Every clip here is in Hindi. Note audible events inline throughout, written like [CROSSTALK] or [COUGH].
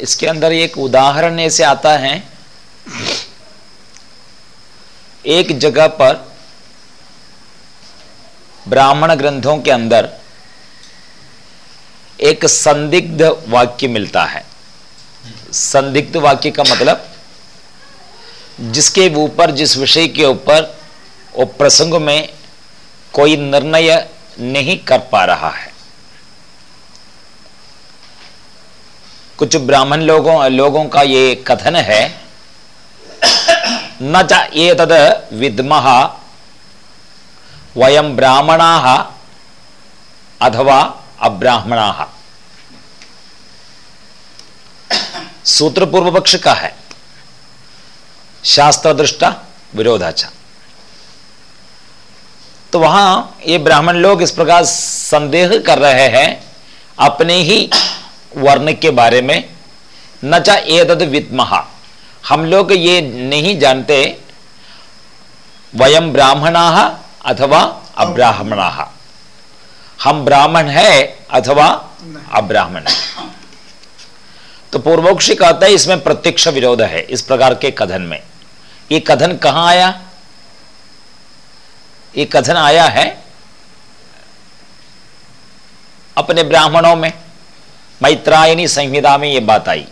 इसके अंदर एक उदाहरण ऐसे आता है। एक जगह पर ब्राह्मण ग्रंथों के अंदर एक संदिग्ध वाक्य मिलता है। संदिग्ध वाक्य का मतलब जिसके ऊपर, जिस विषय के ऊपर, वो प्रसंग में कोई निर्णय नहीं कर पा रहा है। कुछ ब्राह्मण लोगों लोगों का ये कथन है। न च ये तद विद्म वयम ब्राह्मणा अथवा अब्राह्मणा। सूत्र पूर्व पक्ष का है। शास्त्र दृष्टा विरोधाचा तो वहाँ ये ब्राह्मण लोग इस प्रकार संदेह कर रहे हैं, अपने ही वर्ण के बारे में न चा एदद वित्महा हम लोग ये नहीं जानते वयम ब्राह्मणा अथवा अब्राह्मणा। हम ब्राह्मण है अथवा अब्राह्मण है। तो पूर्वोक्षी कहता है इसमें प्रत्यक्ष विरोध है इस प्रकार के कथन में। ये कथन कहाँ आया? ये कथन आया है अपने ब्राह्मणों में। मैत्रायणी संहिता में ये बात आई।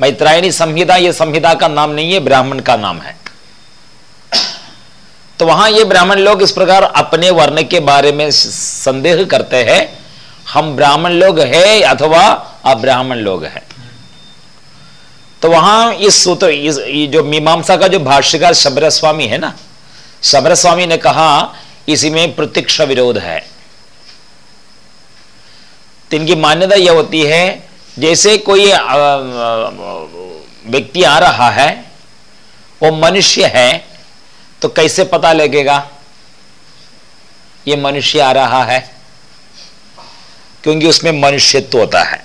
मैत्रायणी संहिता, ये संहिता का नाम नहीं है, ब्राह्मण का नाम है। तो वहाँ ये ब्राह्मण लोग इस प्रकार अपने वर्ण के बारे में संदेह करते हैं, हम ब्राह्मण लोग है अथवा अब्राह्मण लोग हैं। तो वहाँ इस सूत्र जो मीमांसा का जो भाष्यकार शबर स्वामी है ना शबर स्वामी ने कहा, इसी में प्रत्यक्ष विरोध है। तो इनकी मान्यता यह होती है, जैसे कोई व्यक्ति आ रहा है, वो मनुष्य है तो कैसे पता लगेगा? ये मनुष्य आ रहा है, क्योंकि उसमें मनुष्यत्व होता है।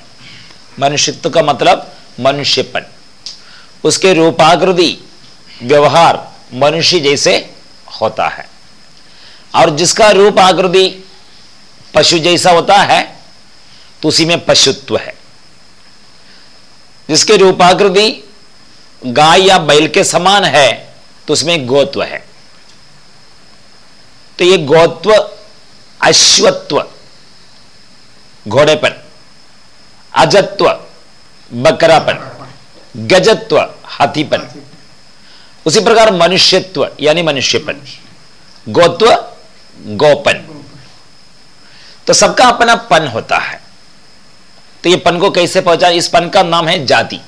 मनुष्यत्व का मतलब मनुष्यपन। उसके रूपाकृति, व्यवहार मनुष्य जैसे होता है। और जिसका रूप आकृति पशु जैसा होता है तो उसी में पशुत्व है। जिसके रूपाकृति गाय या बैल के समान है तो उसमें गोत्व है। तो ये गोत्व अश्वत्व, घोड़ेपन, अजत्व, बकरापन, गजत्व, हाथीपन। उसी प्रकार मनुष्यत्व, यानी मनुष्यपन। गोत्व, गोपन। तो सबका अपना पन होता है। तो ये पन को कैसे पहुँचा? इस पन का नाम है जाति।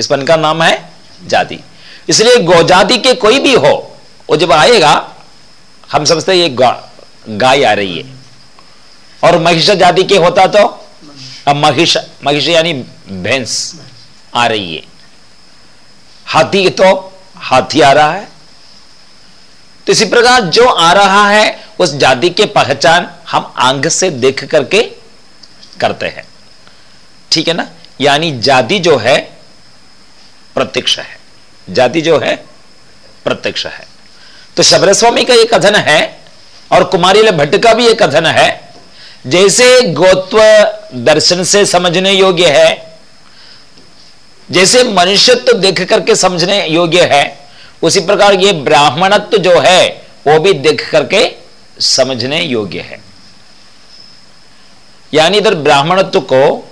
इस पन का नाम है जाति। इसलिए गौजाति के कोई भी हो, वो जब आएगा, हम समझते ये गाय आ रही है। और महिष जाति के होता तो? अब महिष महिष यानी भैंस आ रही है। हाथी तो हाथी आ रहा है। तो इसी प्रकार जो आ रहा है, उस जाति के पहचान हम आंग से देख करके करते हैं। ठीक है ना? यानी जाति जो है, प्रत्यक्ष है। जाति जो है, प्रत्यक्ष है। तो शबर स्वामी का यह कथन है और कुमारी भट्ट का भी यह कथन है। जैसे गोत्व दर्शन से समझने योग्य है, जैसे मनुष्यत्व देख करके समझने योग्य है, उसी प्रकार ये ब्राह्मणत्व जो है, वो भी देख करके समझने योग्य है। यानी इधर ब्राह्मणत्व को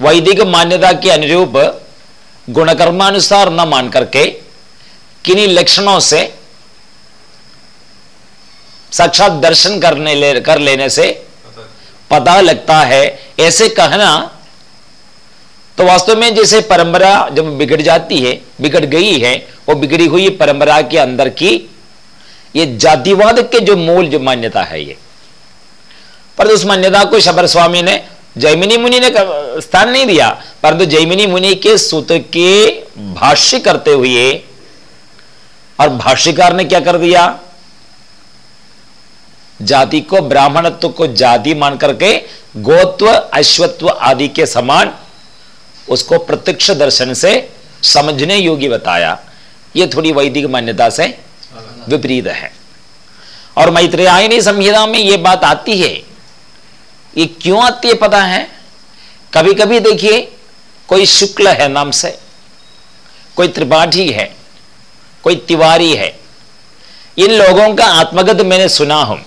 वैदिक मान्यता के अनुरूप गुणकर्मानुसार न मान करके किन्हीं लक्षणों से साक्षात दर्शन करने ले कर लेने से पता लगता है ऐसे कहना तो वास्तव में जैसे परंपरा जब बिगड़ जाती है बिगड़ गई है वो बिगड़ी हुई परंपरा के अंदर की ये जातिवाद के जो मूल जो मान्यता है ये पर उस मान्यता को शबर स्वामी ने जैमिनी मुनि ने स्थान नहीं दिया, परंतु तो जैमिनी मुनि के सूत्र के भाष्य करते हुए, और भाष्यकार ने क्या कर दिया? जाति को, ब्राह्मणत्व को जाति मान करके गोत्व, अश्वत्व आदि के समान उसको प्रत्यक्ष दर्शन से समझने योग्य बताया। यह थोड़ी वैदिक मान्यता से विपरीत है। और मैत्रेयायनी संहिता में यह बात आती है ये क्यों आती है पता है? कभी कभी देखिए, कोई शुक्ल है नाम से, कोई त्रिपाठी है, कोई तिवारी है, इन लोगों का आत्मगत मैंने सुना हूँ।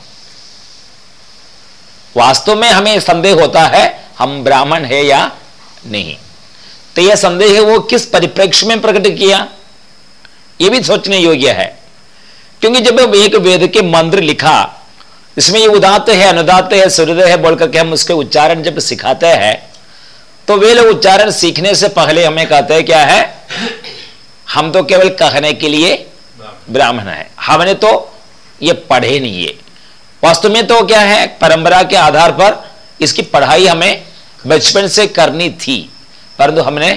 वास्तव में हमें संदेह होता है, हम ब्राह्मण है या नहीं? तो यह संदेह वो किस परिप्रेक्ष्य में प्रकट किया? यह भी सोचने योग्य है। क्योंकि जब एक वेद के मंत्र लिखा इसमें ये उदात है अनुदात है सूर्योदय है बोलकर के हम उसके उच्चारण जब सिखाते हैं तो वे लोग उच्चारण सीखने से पहले हमें कहते हैं क्या है? हम तो केवल कहने के लिए ब्राह्मण है। हमने तो ये पढ़े नहीं है। वास्तव में तो क्या है? परंपरा के आधार पर इसकी पढ़ाई हमें बचपन से करनी थी परंतु हमने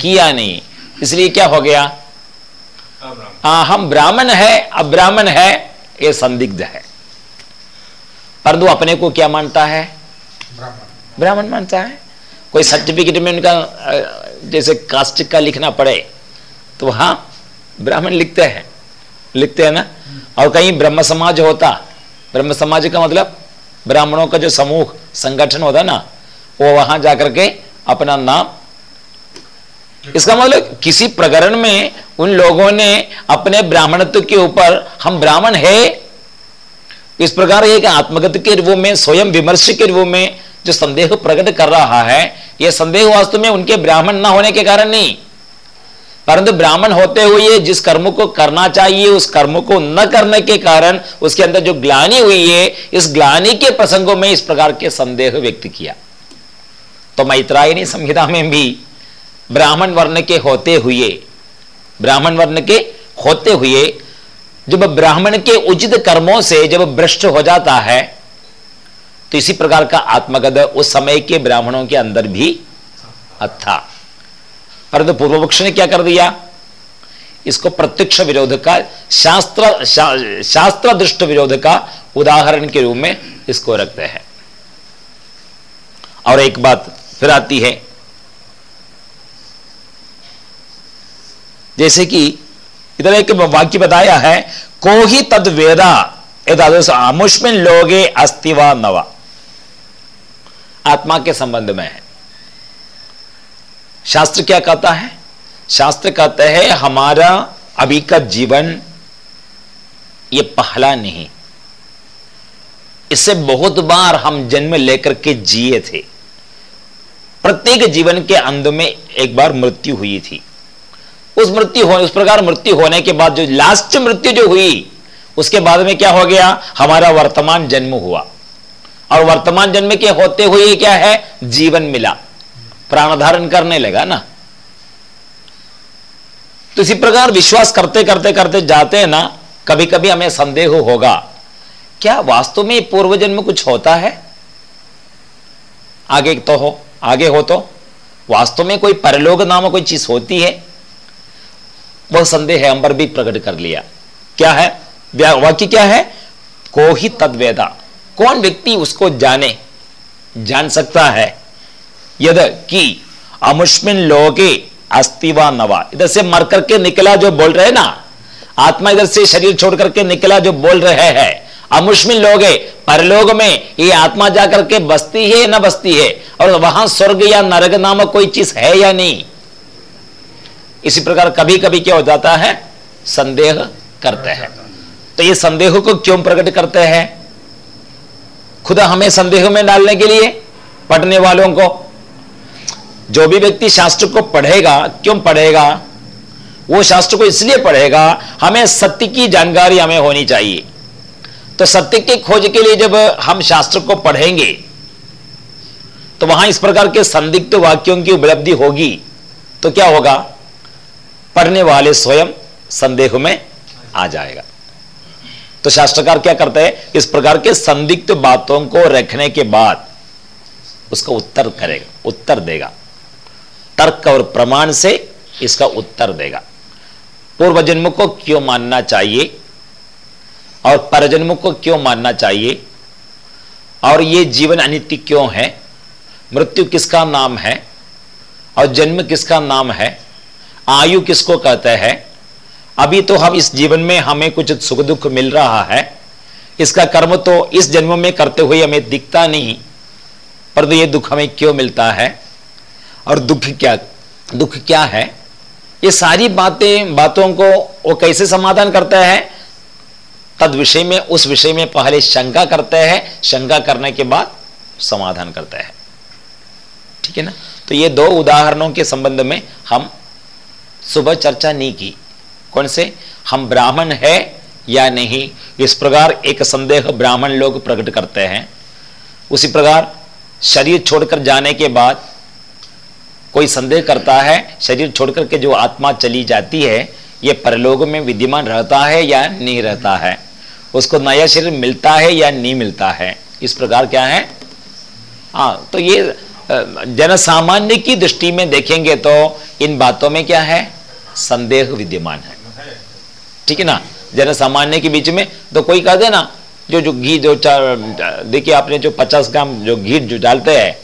किया नहीं। इसलिए क्या हो गया? आ, हम ब्राह्मण है अब ब्राह्मण है ये संदिग्ध है। परंतु अपने को क्या मानता है? ब्राह्मण। मानता है? कोई सर्टिफिकेट में उनका जैसे कास्ट का लिखना पड़े तो वहाँ ब्राह्मण लिखते हैं। लिखते हैं ना? और कहीं ब्रह्म समाज होता ब्रह्म समाज का मतलब ब्राह्मणों का जो समूह संगठन होता ना वो वहाँ जाकर के अपना नाम। इसका मतलब किसी प्रकरण में उन लोगों ने अपने ब्राह्मणत्व के ऊपर हम ब्राह्मण है इस प्रकार एक आत्मगत के रूप में, स्वयं विमर्श के रूप में जो संदेह प्रकट कर रहा है यह संदेह वास्तव में उनके ब्राह्मण ना होने के कारण नहीं। परंतु ब्राह्मण होते हुए जिस कर्म को करना चाहिए, उस कर्म को न करने के कारण उसके अंदर जो ग्लानी हुई है, इस ग्लानी के प्रसंगों में इस प्रकार के संदेह व्यक्त किया। तो मैत्रायणी संहिता में भी ब्राह्मण वर्ण के होते हुए, ब्राह्मण वर्ण के होते हुए जब ब्राह्मण के उचित कर्मों से जब भ्रष्ट हो जाता है तो इसी प्रकार का आत्मगद उस समय के ब्राह्मणों के अंदर भी था। परंतु पूर्व पक्ष ने क्या कर दिया? इसको प्रत्यक्ष विरोध का शास्त्र शा, शास्त्र दृष्ट विरोध का उदाहरण के रूप में इसको रखते हैं। और एक बात फिर आती है। जैसे कि इधर एक वाक्य बताया है को ही तद वेदा अमुष्मिन लोगे अस्तिवा नवा आत्मा के संबंध में है। शास्त्र क्या कहता है? शास्त्र कहता है, हमारा अभी का जीवन, ये पहला नहीं। इससे बहुत बार हम जन्म लेकर के जिए थे। प्रत्येक जीवन के अंत में एक बार मृत्यु हुई थी। उस मृत्यु होने उस प्रकार मृत्यु होने के बाद जो लास्ट मृत्यु जो हुई, उसके बाद में क्या हो गया? हमारा वर्तमान जन्म हुआ। और वर्तमान जन्म के होते हुए क्या है? जीवन मिला। प्राण धारण करने लगा ना। तो इसी प्रकार विश्वास करते करते करते जाते हैं ना कभी कभी हमें संदेह होगा, क्या वास्तव में पूर्व जन्म कुछ होता है? आगे तो हो, आगे हो तो। वास्तव में कोई परलोक नाम कोई चीज़ होती है? वह संदेह है, अंबर भी प्रकट कर लिया। क्या है? वाक्य क्या है? को ही तद्वेदा। कौन व्यक्ति उसको जाने, जान सकता है? यद कि अमुष्मिन लोगे अस्तिवा नवा इधर से मर करके निकला जो बोल रहे ना, आत्मा इधर से शरीर छोड़ करके निकला जो बोल रहे हैं। अमुष्मिन लोग, परलोक में ये आत्मा जाकर के बसती है न बसती है? और वहाँ स्वर्ग या नरक नामक कोई चीज़ है या नहीं? इसी प्रकार कभी कभी क्या हो जाता है? संदेह करते हैं। तो ये संदेह को क्यों प्रकट करते हैं? खुदा हमें संदेह में डालने के लिए, पढ़ने वालों को। जो भी व्यक्ति शास्त्र को पढ़ेगा, क्यों पढ़ेगा? वो शास्त्र को इसलिए पढ़ेगा, हमें सत्य की जानकारी हमें होनी चाहिए। तो सत्य की खोज के लिए जब हम शास्त्र को पढ़ेंगे तो वहाँ इस प्रकार के संदिग्ध वाक्यों की उपलब्धि होगी। तो क्या होगा? पढ़ने वाले स्वयं संदेह में आ जाएगा। तो शास्त्रकार क्या करते हैं? इस प्रकार के संदिग्ध बातों को रखने के बाद उसका उत्तर करेगा, उत्तर देगा। तर्क और प्रमाण से इसका उत्तर देगा। पूर्व जन्म को क्यों मानना चाहिए? और परजन्म को क्यों मानना चाहिए? और ये जीवन अनित्य क्यों है? मृत्यु किसका नाम है? और जन्म किसका नाम है? आयु किसको कहते हैं? अभी तो हम इस जीवन में हमें कुछ सुख दुख मिल रहा है। इसका कर्म तो इस जन्म में करते हुए हमें दिखता नहीं परंतु ये दुख हमें क्यों मिलता है? और दुख क्या दुख क्या है? ये सारी बातें, बातों को वो कैसे समाधान करता है? तद विषय में, उस विषय में पहले शंका करते हैं, शंका करने के बाद समाधान करता है। ठीक है ना? तो ये दो उदाहरणों के संबंध में हम सुबह चर्चा नहीं की। कौन से? हम ब्राह्मण है या नहीं? इस प्रकार एक संदेह ब्राह्मण लोग प्रकट करते हैं। उसी प्रकार शरीर छोड़कर जाने के बाद कोई संदेह करता है, शरीर छोड़कर के जो आत्मा चली जाती है, ये परलोक में विद्यमान रहता है या नहीं रहता है? उसको नया शरीर मिलता है या नहीं मिलता है? इस प्रकार क्या है? हाँ तो ये जन सामान्य की दृष्टि में देखेंगे तो इन बातों में क्या है? संदेह विद्यमान है। ठीक है ना? जन सामान्य के बीच में तो कोई कह देना जो जो घी जो देखिए आपने जो पचास ग्राम जो घी जो डालते हैं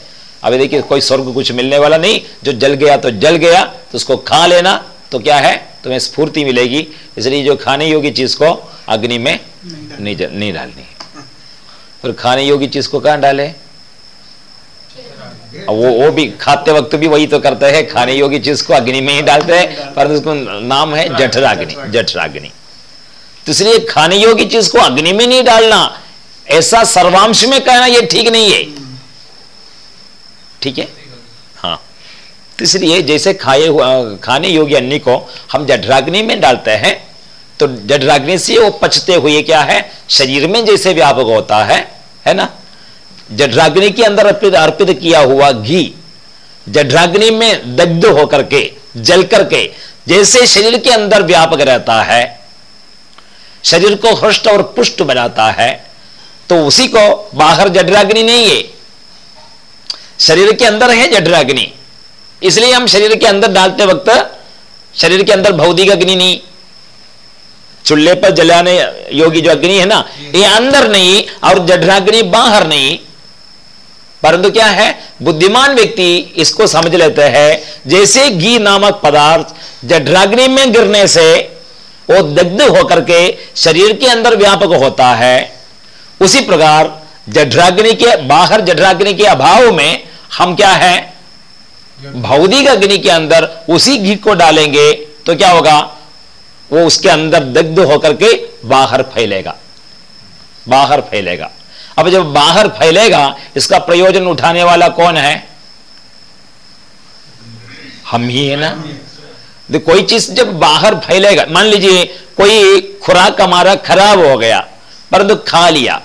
अभी देखिए कोई स्वर्ग कुछ मिलने वाला नहीं जो जल गया तो जल गया तो उसको खा लेना तो क्या है? तुम्हें स्फूर्ति मिलेगी इसलिए जो खाने योग्य चीज़ को अग्नि में नहीं डालनी। और खाने योग्य चीज़ को कहाँ डाले? वो वो भी खाते वक्त भी वही तो करते हैं, खाने योग्य चीज़ को अग्नि में ही डालते हैं, पर उसको नाम है जठराग्नि जठराग्नि। तो इसलिए खाने योग्य चीज़ को अग्नि में नहीं डालना, ऐसा सर्वांश में कहना यह ठीक नहीं है। ठीक है? हाँ। तो इसलिए जैसे खाए खाने योग्य अन्य को हम जठराग्नि में डालते हैं तो जठराग्नि से वो पचते हुए क्या है? शरीर में जैसे व्यापक होता है है ना? जठराग्नि के अंदर अर्पित अर्पित किया हुआ घी, जठराग्नि में दग्ध होकर के, जल करके, जैसे शरीर के अंदर व्यापक रहता है, शरीर को हृष्ट और पुष्ट बनाता है तो उसी को बाहर जठराग्नि नहीं है। शरीर के अंदर है जठराग्नि। इसलिए हम शरीर के अंदर डालते वक्त शरीर के अंदर भौतिक अग्नि नहीं। चूल्हे पर जलाने योगी जो अग्नि है ना, ये अंदर नहीं और जठराग्नि बाहर नहीं। परंतु क्या है? बुद्धिमान व्यक्ति इसको समझ लेते हैं। जैसे घी नामक पदार्थ जठराग्नि में गिरने से वो दग्ध होकर के शरीर के अंदर व्यापक होता है। उसी प्रकार जठराग्नि के बाहर जठराग्नि के अभाव में हम क्या है? भौतिक अग्नि के अंदर उसी घी को डालेंगे तो क्या होगा? वो उसके अंदर दग्ध होकर के बाहर फैलेगा। बाहर फैलेगा। अब जब बाहर फैलेगा, इसका प्रयोजन उठाने वाला कौन है? हम ही है ना? तो कोई चीज़ जब बाहर फैलेगा, मान लीजिए कोई खुराक हमारा खराब हो गया परंतु खा लिया,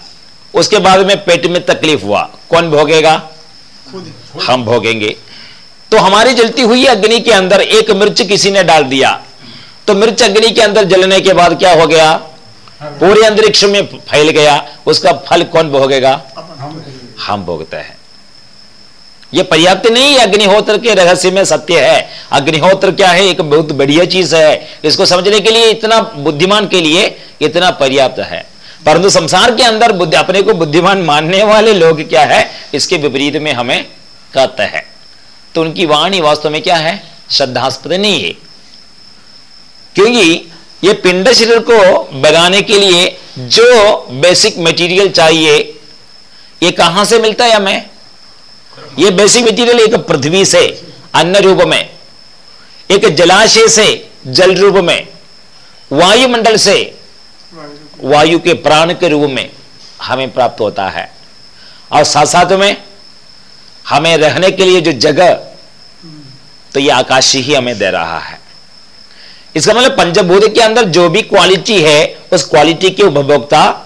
उसके बाद में पेट में तकलीफ़ हुआ, कौन भोगेगा? हम भोगेंगे। तो हमारी जलती हुई अग्नि के अंदर एक मिर्च किसी ने डाल दिया तो मिर्च अग्नि के अंदर जलने के बाद क्या हो गया? पूरे अंतरिक्ष में फैल गया उसका फल कौन भोगेगा? हम भोगते हैं। यह पर्याप्त नहीं है अग्निहोत्र के रहस्य में सत्य है। अग्निहोत्र क्या है? एक बहुत बढ़िया चीज़ है। इसको समझने के लिए इतना बुद्धिमान के लिए इतना पर्याप्त है। परंतु संसार के अंदर बुद्धि अपने को बुद्धिमान मानने वाले लोग क्या है? इसके विपरीत में हमें कहते हैं। तो उनकी वाणी वास्तव में क्या है? श्रद्धास्पद नहीं है। क्योंकि ये पिंड शरीर को बनाने के लिए जो बेसिक मटेरियल चाहिए, ये कहाँ से मिलता है हमें? ये बेसिक मटेरियल एक पृथ्वी से अन्न रूप में, एक जलाशय से, जल रूप में, वायुमंडल से, वायु के प्राण के रूप में हमें प्राप्त होता है। और साथ साथ में हमें रहने के लिए जो जगह तो ये आकाश ही हमें दे रहा है। इसका मतलब पंचभूत के अंदर जो भी क्वालिटी है, उस क्वालिटी के उपभोक्ता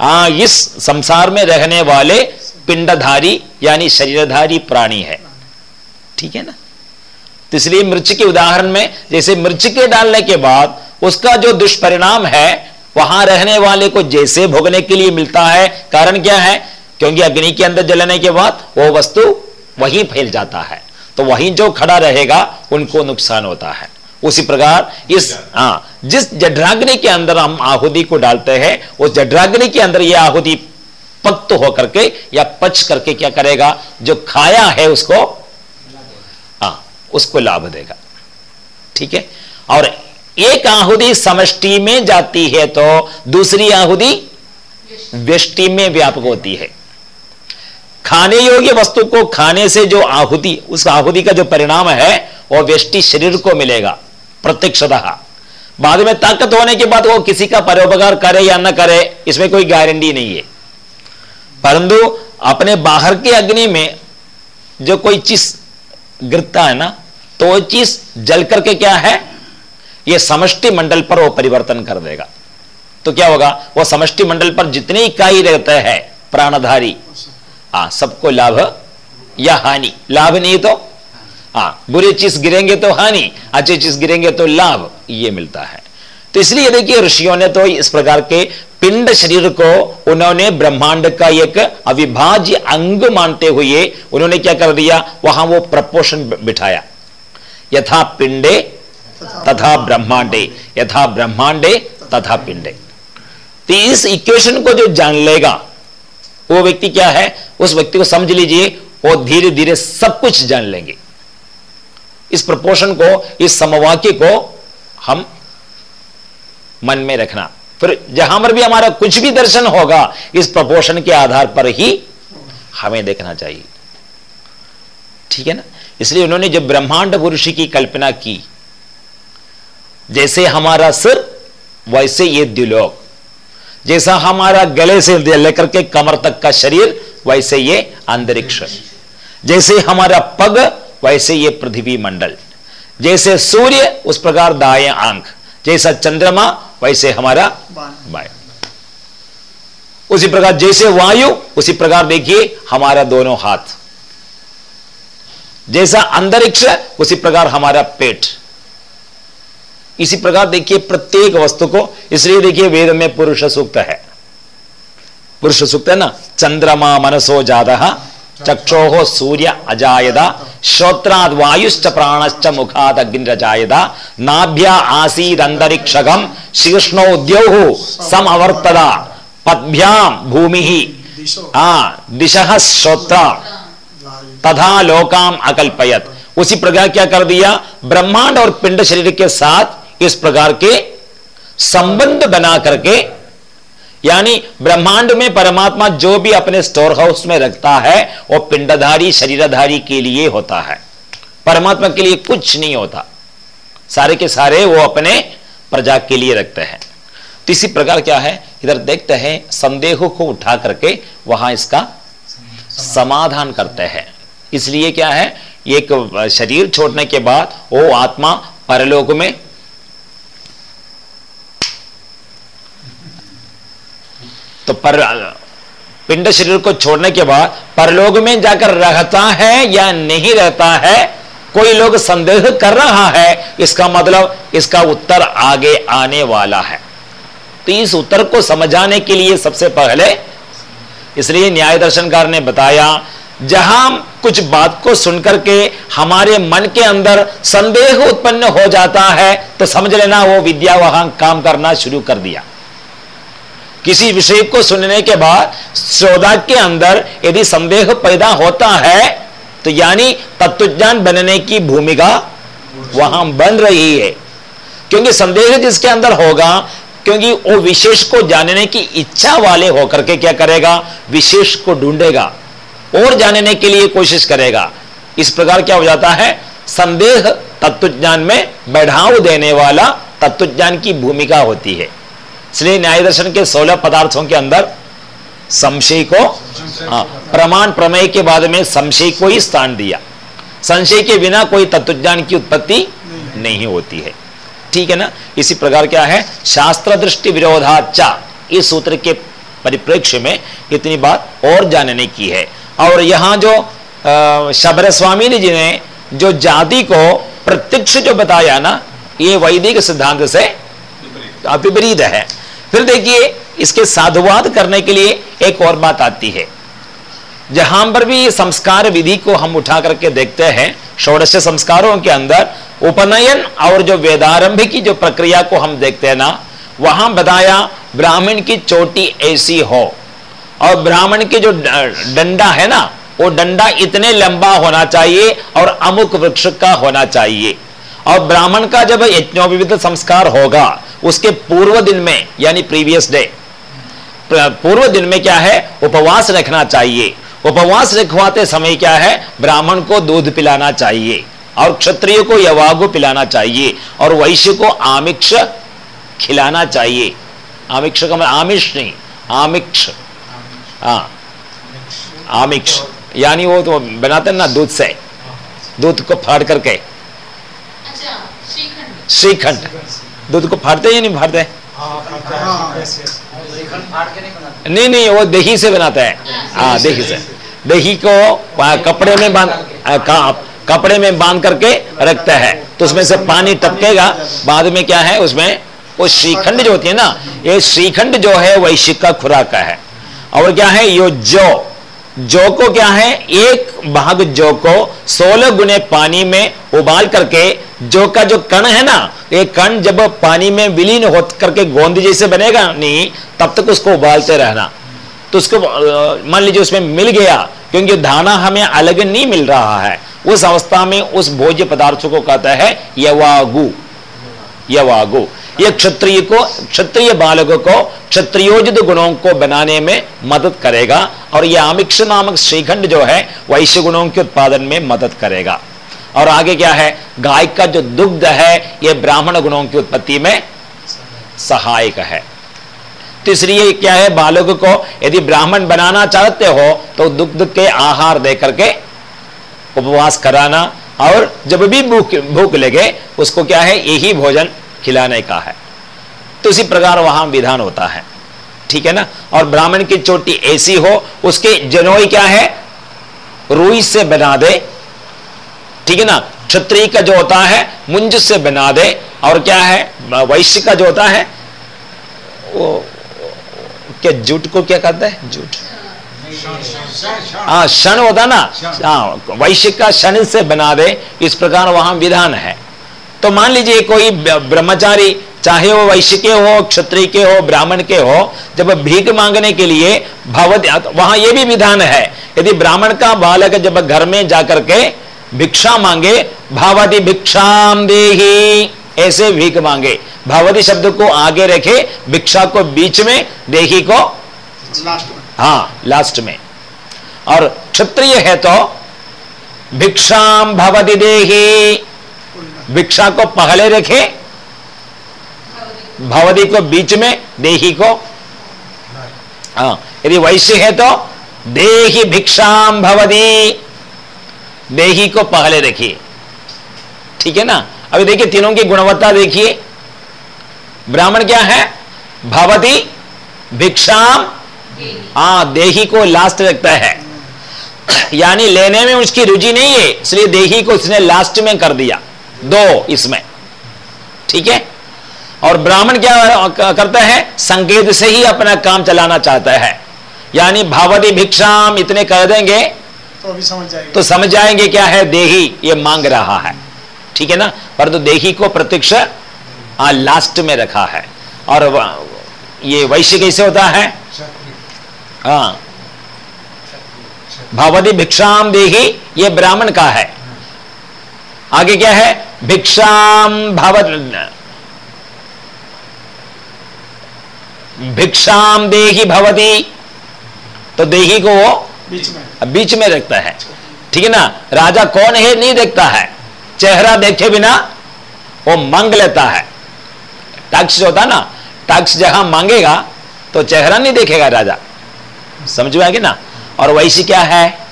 हाँ इस संसार में रहने वाले पिंडधारी, यानी शरीरधारी प्राणी है। ठीक है ना? तो इसलिए मिर्च के उदाहरण में, जैसे मिर्च के डालने के बाद, उसका जो दुष्परिणाम है, वहाँ रहने वाले को जैसे भोगने के लिए मिलता है। कारण क्या है? क्योंकि अग्नि के अंदर जलने के बाद, वो वस्तु वहीं फैल जाता है। तो वहीं जो खड़ा रहेगा, उनको नुकसान होता है। उसी प्रकार इस हाँ जिस जड्राग्नि के अंदर हम आहुति को डालते हैं उस जड्राग्नि के अंदर यह आहुति पक्त होकर के या पच करके क्या करेगा? जो खाया है उसको हाँ उसको लाभ देगा। ठीक है? और एक आहुति समष्टि में जाती है तो दूसरी आहुति व्यष्टि में व्यापक होती है। खाने योग्य वस्तु को खाने से जो आहुति उस आहुति का जो परिणाम है वो व्यष्टि शरीर को मिलेगा। प्रत्यक्षतः। बाद में ताकत होने के बाद वो किसी का परोपकार करे या न करे, इसमें कोई गारंटी नहीं है। परंतु अपने बाहर के अग्नि में जो कोई चीज़ गिरता है ना तो वो चीज़ जल करके क्या है? ये समष्टि मंडल पर वो परिवर्तन कर देगा। तो क्या होगा? वो समष्टि मंडल पर जितने इकाई रहते हैं, प्राणधारी हाँ सबको लाभ या हानि। लाभ नहीं तो हाँ बुरी चीज़ गिरेंगे तो हानि, अच्छी चीज़ गिरेंगे तो लाभ, ये मिलता है। तो इसलिए देखिए, ऋषियों ने तो इस प्रकार के पिंड शरीर को उन्होंने ब्रह्मांड का एक अविभाज्य अंग मानते हुए उन्होंने क्या कर दिया? वहाँ वो प्रपोषण बिठाया। यथा पिंडे, तथा ब्रह्मांडे। यथा ब्रह्मांडे, तथा पिंडे। तो इस इक्वेशन को जो जान लेगा, वो व्यक्ति क्या है? उस व्यक्ति को समझ लीजिए, वो धीरे धीरे सब कुछ जान लेंगे। इस प्रपोषण को, इस समवाक्य को हम मन में रखना। फिर जहाँ पर भी हमारा कुछ भी दर्शन होगा, इस प्रपोषण के आधार पर ही हमें देखना चाहिए। ठीक है ना? इसलिए उन्होंने जब ब्रह्मांड पुरुष की कल्पना की, जैसे हमारा सिर, वैसे ये द्विलोक। जैसा हमारा गले से लेकर के कमर तक का शरीर, वैसे ये अंतरिक्ष। जैसे हमारा पग वैसे ये पृथ्वी मंडल। जैसे सूर्य उस प्रकार दाएँ आँख। जैसा चंद्रमा वैसे हमारा वायु उसी प्रकार जैसे वायु उसी प्रकार देखिए हमारा दोनों हाथ। जैसा अंतरिक्ष उसी प्रकार हमारा पेट। इसी प्रकार देखिए प्रत्येक वस्तु को इसलिए देखिए वेद में पुरुष सूक्त है। पुरुष सूक्त है ना? चंद्रमा मनसो जादा चक्षो सूर्य अजायद श्रोत्राद वायुश्च प्राणश्च मुखाद अग्निरजायद नाभ्या आसीदंतरिक्षगम शीर्ष्णो द्यौः समवर्तदा पद्भ्याम भूमि दिश श्रोत्र। तथा लोकाम अकल्पयत। उसी प्रकार क्या कर दिया? ब्रह्मांड और पिंड शरीर के साथ इस प्रकार के संबंध बना करके यानी ब्रह्मांड में परमात्मा जो भी अपने स्टोर हाउस में रखता है, वो पिंडधारी, शरीरधारी के लिए होता है। परमात्मा के लिए कुछ नहीं होता। सारे के सारे वो अपने प्रजा के लिए रखते हैं। तो इसी प्रकार क्या है? इधर देखते हैं, संदेहों को उठा करके वहाँ इसका समाधान करते हैं। इसलिए क्या है? एक शरीर छोड़ने के बाद वो आत्मा परलोक में तो पर, पिंड शरीर को छोड़ने के बाद परलोक में जाकर रहता है या नहीं रहता है, कोई लोग संदेह कर रहा है, इसका मतलब इसका उत्तर आगे आने वाला है। तो इस उत्तर को समझाने के लिए सबसे पहले, इसलिए न्याय दर्शनकार ने बताया, जहाँ कुछ बात को सुनकर के हमारे मन के अंदर संदेह उत्पन्न हो जाता है तो समझ लेना वो विद्या वहाँ काम करना शुरू कर दिया। किसी विषय को सुनने के बाद श्रोता के अंदर यदि संदेह पैदा होता है तो यानी तत्वज्ञान बनने की भूमिका वहाँ बन रही है। क्योंकि संदेह जिसके अंदर होगा, क्योंकि वो विशेष को जानने की इच्छा वाले होकर के क्या करेगा? विशेष को ढूंढेगा और जानने के लिए कोशिश करेगा। इस प्रकार क्या हो जाता है? संदेह तत्वज्ञान में बढ़ाव देने वाला तत्वज्ञान की भूमिका होती है। इसलिए न्याय दर्शन के सोलह पदार्थों के अंदर संशय को हाँ, प्रमाण प्रमेय के बाद में संशय को ही स्थान दिया। संशय के बिना कोई तत्वज्ञान की उत्पत्ति नहीं होती है। ठीक है ना? इसी प्रकार क्या है? शास्त्र दृष्टि विरोधाचा इस सूत्र के परिप्रेक्ष्य में इतनी बात और जानने की है। और यहाँ जो शबर स्वामी जी ने जो जाति को प्रत्यक्ष जो बताया ना ये वैदिक सिद्धांत से विपरीत है। फिर देखिए, इसके साधुवाद करने के लिए एक और बात आती है। जहाँ पर भी संस्कार विधि को हम उठा करके देखते हैं, षोडश संस्कारों के अंदर उपनयन और जो वेदारंभ की जो प्रक्रिया को हम देखते हैं ना, वहाँ बताया ब्राह्मण की चोटी ऐसी हो और ब्राह्मण की जो डंडा है ना, वो डंडा इतने लंबा होना चाहिए और अमुक वृक्ष का होना चाहिए। और ब्राह्मण का जब यज्ञोविविध संस्कार होगा उसके पूर्व दिन में यानी प्रीवियस डे पूर्व दिन में क्या है? उपवास रखना चाहिए। उपवास रखवाते समय क्या है? ब्राह्मण को दूध पिलाना चाहिए और क्षत्रिय को यवागु पिलाना चाहिए और वैश्य को आमिक्ष खिलाना चाहिए। आमिक्ष का मतलब आमिष नहीं आमिक्ष। हाँ आमिक्ष। यानी वो तो बनाते ना दूध से। दूध को फाड़ करके। अच्छा श्रीखंड। श्रीखंड। दूध को फाड़ते या नहीं फाड़ते नहीं नहीं, वो दही से बनाता है। हाँ दही से। दही को कपड़े में बाँध कपड़े में बाँध करके रखता है। तो उसमें से पानी टपकेगा। बाद में क्या है, उसमें वो श्रीखंड जो होती है ना, ये श्रीखंड जो है वैश्विक का खुराक का है। और क्या है, यो जौ जौ को क्या है? एक भाग जौ को 16 गुने पानी में उबाल करके, जौ का जो कण है ना, ये कण जब पानी में विलीन हो करके गोंद जैसे बनेगा, नहीं, तब तक उसको उबालते रहना। तो उसको मान लीजिए उसमें मिल गया, क्योंकि धाना हमें अलग नहीं मिल रहा है। उस अवस्था में उस भोज्य पदार्थों को कहता है यवागु। यवागु। ये क्षत्रिय को, क्षत्रिय बालक को, क्षत्रियोजित गुणों को बनाने में मदद करेगा और यह आमिक्ष नामक श्रीखंड जो है वैश्य गुणों के उत्पादन में मदद करेगा। और आगे क्या है? गाय का जो दुग्ध है यह ब्राह्मण गुणों की उत्पत्ति में सहायक है। तो इसलिए क्या है? बालक को यदि ब्राह्मण बनाना चाहते हो तो दुग्ध के आहार दे करके उपवास कराना और जब भी भूख भूख लगे, उसको क्या है? यही भोजन खिलाने का है। तो इसी प्रकार वहाँ विधान होता है। ठीक है ना? और ब्राह्मण की चोटी ऐसी हो उसके जनोई क्या है? रुई से बना दे। ठीक है ना? क्षत्रिय का जो होता है मुंज से बना दे। और क्या है? वैश्य का जो होता है वो क्या जूट को क्या कहता है? जूट। हाँ क्षण होता ना। हाँ वैश्य का क्षण से बना दे। इस प्रकार वहाँ विधान है। तो मान लीजिए कोई ब्रह्मचारी चाहे वो वैश्य के हो क्षत्रिय के हो ब्राह्मण के हो जब भीख मांगने के लिए भगवत वहाँ ये भी विधान है यदि ब्राह्मण का बालक जब घर में जाकर के भिक्षा मांगे भावती भिक्षाम देही ऐसे भीख मांगे भावती शब्द को आगे रखे भिक्षा को बीच में देही को लास्ट में। हाँ लास्ट में। और क्षत्रिय है तो भिक्षाम भवति देही। भिक्षा को पहले रखे भवदी को बीच में, देही को। हाँ यदि वैश्य है तो देही भिक्षाम भवदी देही को पहले रखिए। ठीक है ना? अभी देखिए, तीनों की गुणवत्ता देखिए। ब्राह्मण क्या है? भवती भिक्षाम हाँ देही को लास्ट रखता है। यानी लेने में उसकी रुचि नहीं है, इसलिए देही को उसने लास्ट में कर दिया। दो इसमें। ठीक है? और ब्राह्मण क्या करता है? संकेत से ही अपना काम चलाना चाहता है। यानी भावती भिक्षाम इतने कर देंगे तो अभी समझ जाएगा। तो समझ जाएँगे क्या है? देही ये मांग रहा है। ठीक है ना? परंतु तो देही को प्रत्यक्ष लास्ट में रखा है। और ये वैश्य कैसे होता है? हाँ। भगवती भिक्षाम देही ये ब्राह्मण का है। आगे क्या है? भिक्षाम भवत। भिक्षाम देही भवती। तो देही को वो बीच में। बीच में रखता है। ठीक है ना? राजा कौन है? नहीं देखता है। चेहरा देखे बिना वो मांग लेता है। टैक्स जो होता ना टैक्स जहाँ मांगेगा तो चेहरा नहीं देखेगा राजा। समझ में आ गई ना? और वैसी क्या है?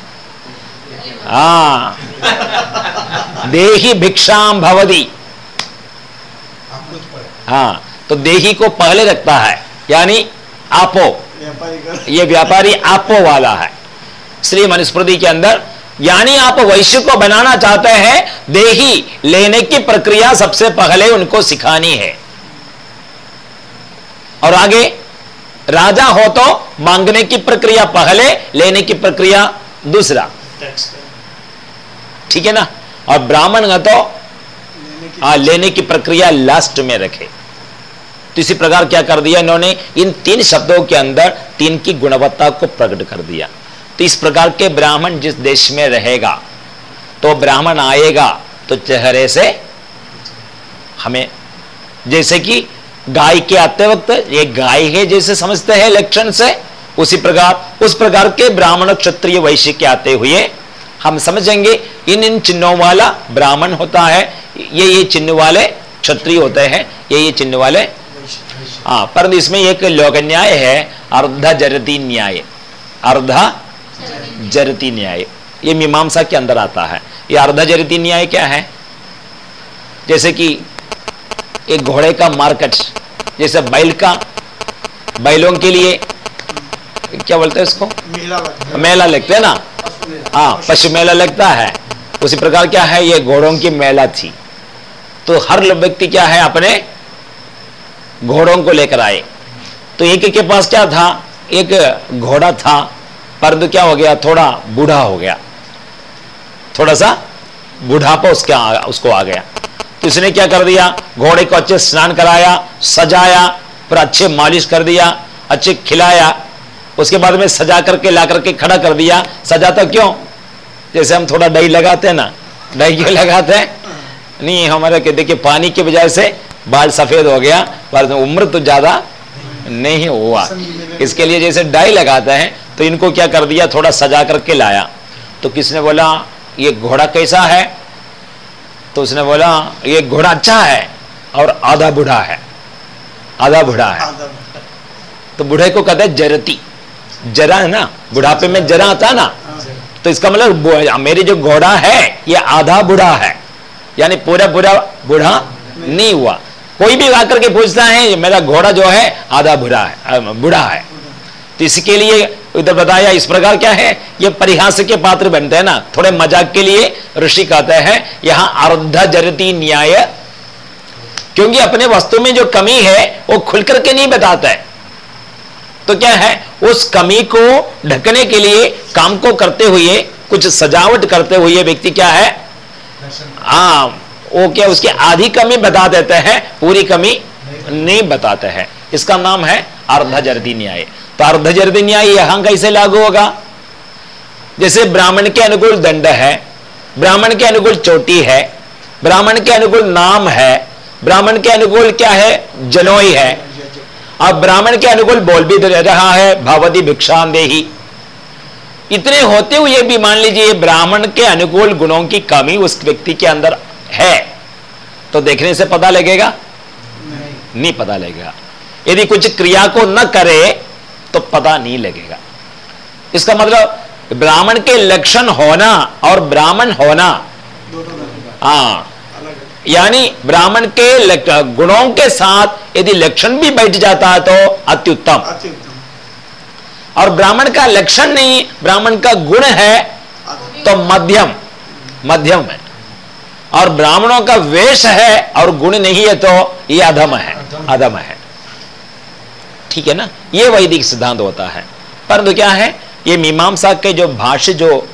हाँ देही भिक्षाम भवदी हाँ तो देही को पहले रखता है यानी आपो। ये व्यापारी आपो वाला है। श्री मनुस्मृति के अंदर यानी आप वैश्य को बनाना चाहते हैं देही लेने की प्रक्रिया सबसे पहले उनको सिखानी है। और आगे राजा हो तो मांगने की प्रक्रिया पहले लेने की प्रक्रिया दूसरा। टैक्स ठीक है ना? और ब्राह्मण का तो की लेने की प्रक्रिया लास्ट में रखे। तो इसी प्रकार क्या कर दिया इन्होंने? इन तीन शब्दों के अंदर तीन की गुणवत्ता को प्रकट कर दिया। तो इस प्रकार के ब्राह्मण जिस देश में रहेगा तो ब्राह्मण आएगा तो चेहरे से हमें, जैसे कि गाय के आते वक्त, ये गाय है जैसे समझते हैं लक्षण से, उसी प्रकार, उस प्रकार के ब्राह्मण क्षत्रिय वैश्य के आते हुए हम समझेंगे इन इन चिन्हों वाला ब्राह्मण होता है, ये ये चिन्ह वाले क्षत्रिय होते हैं, ये ये चिन्ह वाले। हाँ परंतु इसमें एक लोक न्याय है, अर्ध जरती न्याय। अर्धा जरती न्याय। ये मीमांसा के अंदर आता है। ये अर्ध जरती न्याय क्या है? जैसे कि एक घोड़े का मार्केट, जैसे बैल का, बैलों के लिए, क्या बोलते हैं इसको? मेला लगता है। ना? हाँ पशु मेला लगता है। उसी प्रकार क्या है ये घोड़ों की मेला थी। तो हर व्यक्ति क्या है अपने घोड़ों को लेकर आए। तो एक के पास क्या था? एक घोड़ा था परंतु क्या हो गया थोड़ा बूढ़ा हो गया। थोड़ा सा बुढ़ापा उसके आ, उसको आ गया। तो इसने क्या कर दिया? घोड़े को अच्छे स्नान कराया सजाया फिर अच्छे मालिश कर दिया अच्छे खिलाया। उसके बाद में सजा करके ला करके खड़ा कर दिया। सजाता क्यों? जैसे हम थोड़ा दही लगाते हैं ना दही क्यों लगाते हैं? नहीं हमारे के देखिए पानी की वजह से बाल सफ़ेद हो गया पर उम्र तो ज़्यादा नहीं हुआ। इसके लिए जैसे डाई लगाते हैं तो इनको क्या कर दिया थोड़ा सजा करके लाया। तो किसने बोला ये घोड़ा कैसा है? तो उसने बोला ये घोड़ा अच्छा है और आधा बूढ़ा है। आधा बूढ़ा है। तो बूढ़े को कहते हैं जरती। जरा है ना? बुढ़ापे में जरा आता ना? तो इसका मतलब मेरी जो घोड़ा है, ये आधा बूढ़ा है। यानी पूरा बुरा बूढ़ा नहीं हुआ। कोई भी आकर के पूछता है मेरा घोड़ा जो है, आधा बुरा है बूढ़ा है। तो इसके लिए इधर बताया, इस प्रकार क्या है? ये परिहास के पात्र बनते हैं ना? थोड़े मज़ाक के लिए ऋषि कहते हैं, यहाँ अर्ध जरती न्याय। क्योंकि अपने वस्तु में जो कमी है, वो खुल करके नहीं बताता। है तो क्या है? उस कमी को ढकने के लिए काम को करते हुए, कुछ सजावट करते हुए व्यक्ति क्या है? हाँ वो क्या उसकी आधी कमी बता देते हैं, पूरी कमी नहीं बताते हैं। इसका नाम है अर्धजर्दी न्याय। तो अर्धजर्दी न्याय यहाँ कैसे लागू होगा? जैसे ब्राह्मण के अनुकूल दंड है, ब्राह्मण के अनुकूल चोटी है, ब्राह्मण के अनुकूल नाम है, ब्राह्मण के अनुकूल क्या है? जनोई है। अब ब्राह्मण के अनुकूल बोल भी रहा है भगवती भिक्षाम देही इतने होते हुए भी मान लीजिए ब्राह्मण के अनुकूल गुणों की कमी उस व्यक्ति के अंदर है। तो देखने से पता लगेगा? नहीं। नहीं पता लगेगा। यदि कुछ क्रिया को न करे तो पता नहीं लगेगा। इसका मतलब ब्राह्मण के लक्षण होना और ब्राह्मण होना है यानी ब्राह्मण के गुणों के साथ यदि लक्षण भी बैठ जाता है तो अत्युत्तम। और ब्राह्मण का लक्षण नहीं ब्राह्मण का गुण है तो मध्यम मध्यम है। और ब्राह्मणों का वेश है और गुण नहीं है तो ये अधम है अधम है। ठीक है ना? ये वैदिक सिद्धांत होता है। परंतु क्या है? ये मीमांसा के जो भाष्य जो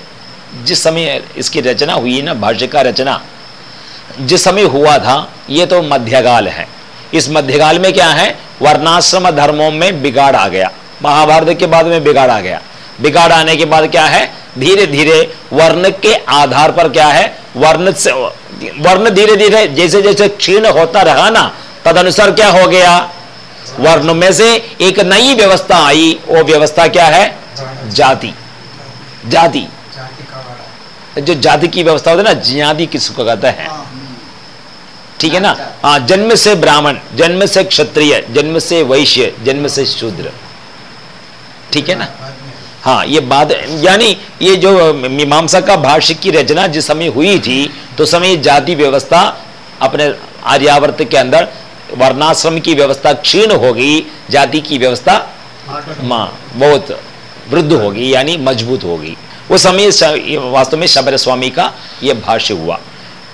जिस समय इसकी रचना हुई ना भाष्य का रचना जिस समय हुआ था ये तो मध्यकाल है। इस मध्यकाल में क्या है? वर्णाश्रम धर्मों में बिगाड़ आ गया। महाभारत के बाद में बिगाड़ आ गया। बिगाड़ आने के बाद क्या है? धीरे धीरे वर्ण के आधार पर क्या है? वर्ण से वर्ण धीरे धीरे जैसे जैसे क्षीण होता रहा ना तदनुसार क्या हो गया? वर्ण में से एक नई व्यवस्था आई। वो व्यवस्था क्या है? जाति। जाति। जो जाति की व्यवस्था होती है ना ज़्यादा किसको कहते हैं? हाँ। ठीक है ना? हाँ जन्म से ब्राह्मण, जन्म से क्षत्रिय, जन्म से वैश्य, जन्म से शूद्र। ठीक है ना? हाँ ये बात, यानी ये जो मीमांसा का भाष्य की रचना जिस समय हुई थी तो समय जाति व्यवस्था अपने आर्यावर्त के अंदर, वर्णाश्रम की व्यवस्था क्षीण हो गई, जाति की व्यवस्था माँ, बहुत वृद्ध होगी यानी मज़बूत होगी उस समय वास्तव में शबर स्वामी का ये भाष्य हुआ।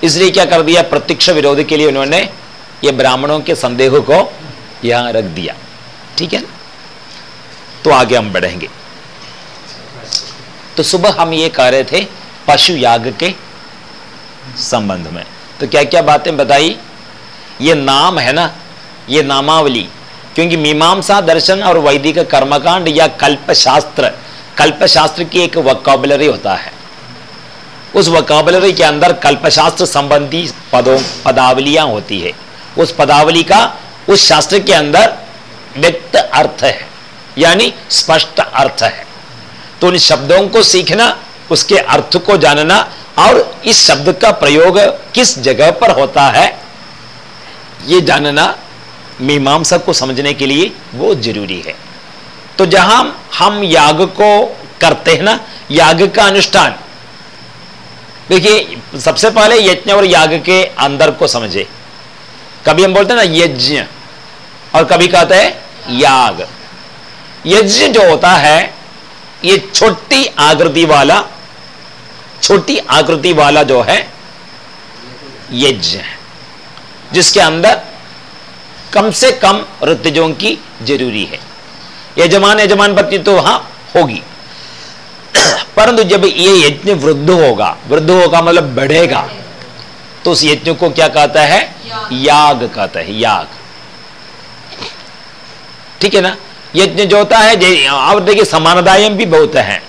इसलिए क्या कर दिया? प्रत्यक्ष विरोध के लिए उन्होंने ये ब्राह्मणों के संदेह को यहाँ रख दिया। ठीक है? तो आगे हम बढ़ेंगे। तो सुबह हम ये कह रहे थे पशु याग के संबंध में। तो क्या क्या बातें बताई? ये नाम है ना? ये नामावली। क्योंकि मीमांसा दर्शन और वैदिक कर्मकांड या कल्पशास्त्र कल्पशास्त्र की एक वकाबुलरी होता है। उस वकाबुलरी के अंदर कल्पशास्त्र संबंधी पदों, पदावलियाँ होती है। उस पदावली का, उस शास्त्र के अंदर व्यक्त अर्थ है, यानी स्पष्ट अर्थ है। तो उन शब्दों को सीखना, उसके अर्थ को जानना और इस शब्द का प्रयोग किस जगह पर होता है यह जानना मीमांसा को समझने के लिए वो ज़रूरी है। तो जहाँ हम याग को करते हैं ना, याग का अनुष्ठान देखिए, सबसे पहले यज्ञ और याग के अंदर को समझे। कभी हम बोलते हैं ना, यज्ञ, और कभी कहते हैं याग। यज्ञ जो होता है, ये छोटी आकृति वाला, छोटी आकृति वाला जो है, यज्ञ है, जिसके अंदर कम से कम ऋतजों की ज़रूरी है। यजमान यजमान पत्नी तो वहाँ होगी। परंतु जब ये यज्ञ वृद्ध होगा वृद्ध होगा मतलब बढ़ेगा तो उस यज्ञ को क्या कहता है? याग कहता है, याग। ठीक है ना? यज्ञ जो होता है आप देखिए समानदाय भी बहुत है।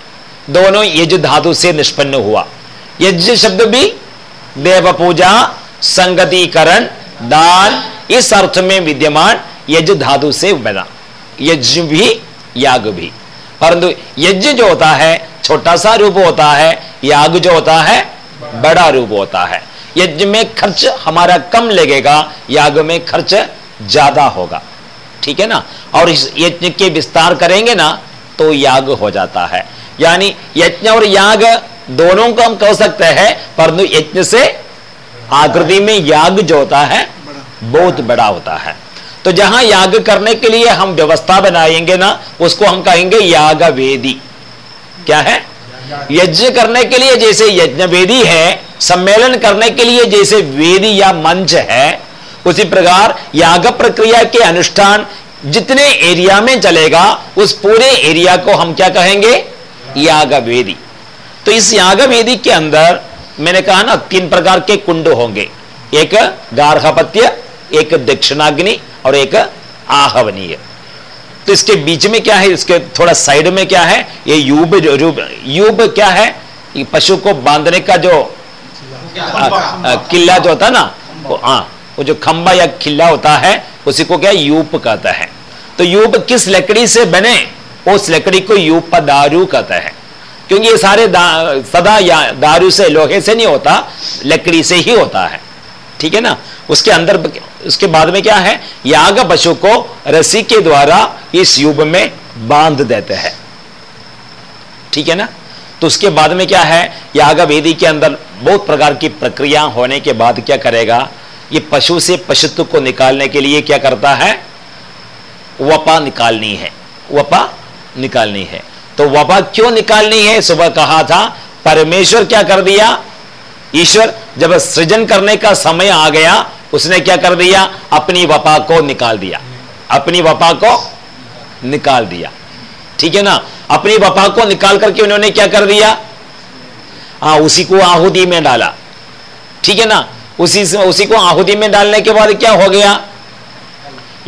दोनों यज धातु से निष्पन्न हुआ। यज्ञ शब्द भी देव पूजा, संगतिकरण, दान, इस अर्थ में विद्यमान यज धातु से बना। यज्ञ भी, याग भी। परंतु यज्ञ जो होता है, छोटा सा रूप होता है, याग जो होता है, बड़ा रूप होता है। यज्ञ में खर्च हमारा कम लगेगा, याग में खर्च ज़्यादा होगा। ठीक है ना? और इस यज्ञ के विस्तार करेंगे ना तो याग हो जाता है। यानी यज्ञ और याग दोनों को हम कह सकते हैं, परंतु यज्ञ से आकृति में याग जो होता है, बहुत बड़ा होता है। तो जहाँ याग करने के लिए हम व्यवस्था बनाएँगे ना, उसको हम कहेंगे याग वेदी क्या है? यज्ञ करने के लिए जैसे यज्ञ वेदी है, सम्मेलन करने के लिए जैसे वेदी या मंच है, उसी प्रकार याग प्रक्रिया के अनुष्ठान जितने एरिया में चलेगा, उस पूरे एरिया को हम क्या कहेंगे? याग वेदी तो इस याग वेदी के अंदर मैंने कहा ना, तीन प्रकार के कुंड होंगे। एक गार्हपत्य, एक दक्षिणाग्नि और एक आहवनीय। तो इसके बीच में क्या है? इसके थोड़ा साइड में क्या है? ये यूब यूब यूब क्या है? पशु को बांधने का जो किला जो होता है ना वो हाँ वो जो खंबा या किला होता है उसी को क्या यूप कहता है। तो यूप किस लकड़ी से बने? उस लकड़ी को यूप दारू कहता है। क्योंकि ये सारे दा, सदा या दारू से लोहे से नहीं होता लकड़ी से ही होता है। ठीक है ना? उसके अंदर उसके बाद में क्या है? याग पशु को रसी के द्वारा इस युग में बाँध देते हैं। ठीक है ना? तो उसके बाद में क्या है? याग वेदी के अंदर बहुत प्रकार की प्रक्रिया होने के बाद क्या करेगा? ये पशु से पशुत्व को निकालने के लिए क्या करता है? वपा निकालनी है। वपा निकालनी है। तो वपा क्यों निकालनी है? सुबह कहा था, परमेश्वर क्या कर दिया? ईश्वर, जब सृजन करने का समय आ गया उसने क्या कर दिया? अपनी वपा को निकाल दिया। अपनी वपा को निकाल दिया। ठीक है ना? अपनी वपा को निकाल करके उन्होंने क्या कर दिया? हाँ उसी को आहुति में डाला। ठीक है ना? उसी उसी को आहुति में डालने के बाद क्या हो गया?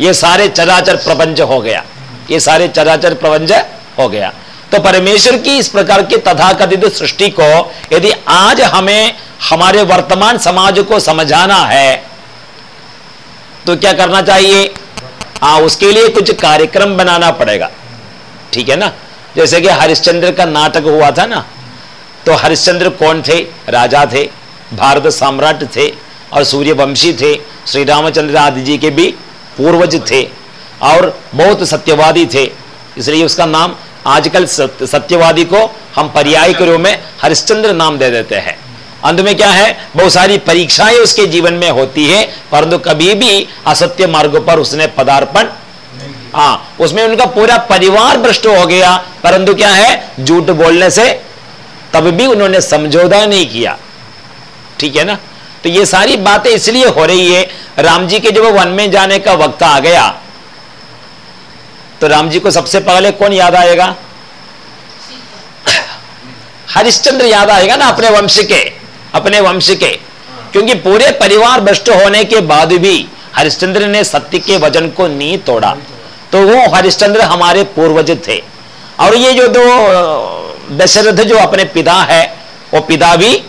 ये सारे चराचर प्रपंच हो गया। ये सारे चराचर प्रपंच हो गया। तो परमेश्वर की इस प्रकार की तथाकथित सृष्टि को यदि आज हमें, हमारे वर्तमान समाज को समझाना है तो क्या करना चाहिए? आ, उसके लिए कुछ कार्यक्रम बनाना पड़ेगा। ठीक है ना? जैसे कि हरिश्चंद्र का नाटक हुआ था ना तो हरिश्चंद्र कौन थे? राजा थे भारत सम्राट थे और सूर्यवंशी थे श्री रामचंद्र आदि जी के भी पूर्वज थे और बहुत सत्यवादी थे। इसलिए उसका नाम आजकल सत्यवादी को हम पर्याय के रूप में हरिश्चंद्र नाम दे देते हैं। अंत में क्या है? बहुत सारी परीक्षाएँ उसके जीवन में होती है, परंतु कभी भी असत्य मार्ग पर उसने पदार्पण हाँ उसमें उनका पूरा परिवार भ्रष्ट हो गया, परंतु क्या है? झूठ बोलने से तब भी उन्होंने समझौता नहीं किया। ठीक है ना? तो ये सारी बातें इसलिए हो रही है, राम जी के जब वन में जाने का वक्त आ गया तो राम जी को सबसे पहले कौन याद आएगा? [COUGHS] हरिश्चंद्र याद आएगा ना अपने वंश के? अपने वंश के। क्योंकि पूरे परिवार भ्रष्ट होने के बाद भी हरिश्चंद्र ने सत्य के वज़न को नहीं तोड़ा। तो वो हरिश्चंद्र हमारे पूर्वज थे। और ये जो दो दशरथ जो अपने पिता है, वो पिता भी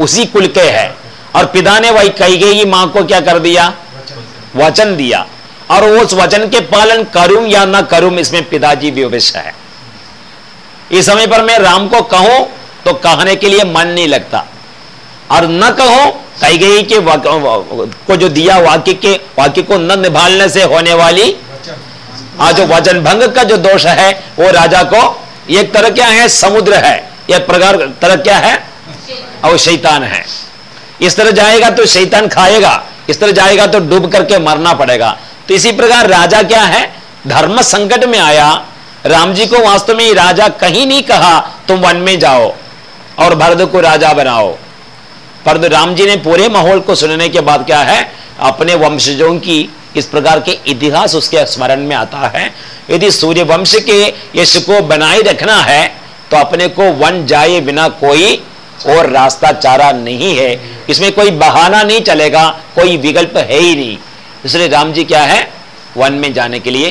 उसी कुल के है। और पिता ने वही कही गई माँ को क्या कर दिया? वचन दिया। और उस वचन के पालन करूँ या ना करूँ, इसमें पिताजी विवश है। इस समय पर मैं राम को कहूँ तो कहने के लिए मन नहीं लगता। और न कहो कही गई कि को जो दिया वाक्य के वाक्य को न निभालने से होने वाली आज जो वचन भंग का जो दोष है वो राजा को एक तरह क्या है समुद्र है। एक प्रकार तरह क्या है? और शैतान है। इस तरह जाएगा तो शैतान खाएगा इस तरह जाएगा तो डूब करके मरना पड़ेगा। तो इसी प्रकार राजा क्या है धर्म संकट में आया। राम जी को वास्तव में राजा कहीं नहीं कहा तुम वन में जाओ और भरत को राजा बनाओ। परंतु राम जी ने पूरे माहौल को सुनने के बाद क्या है, अपने वंशजों की इस प्रकार के इतिहास उसके स्मरण में आता है। यदि सूर्य वंश के यश को बनाए रखना है तो अपने को वन जाए बिना कोई और रास्ता चारा नहीं है। इसमें कोई बहाना नहीं चलेगा, कोई विकल्प है ही नहीं। इसलिए राम जी क्या है, वन में जाने के लिए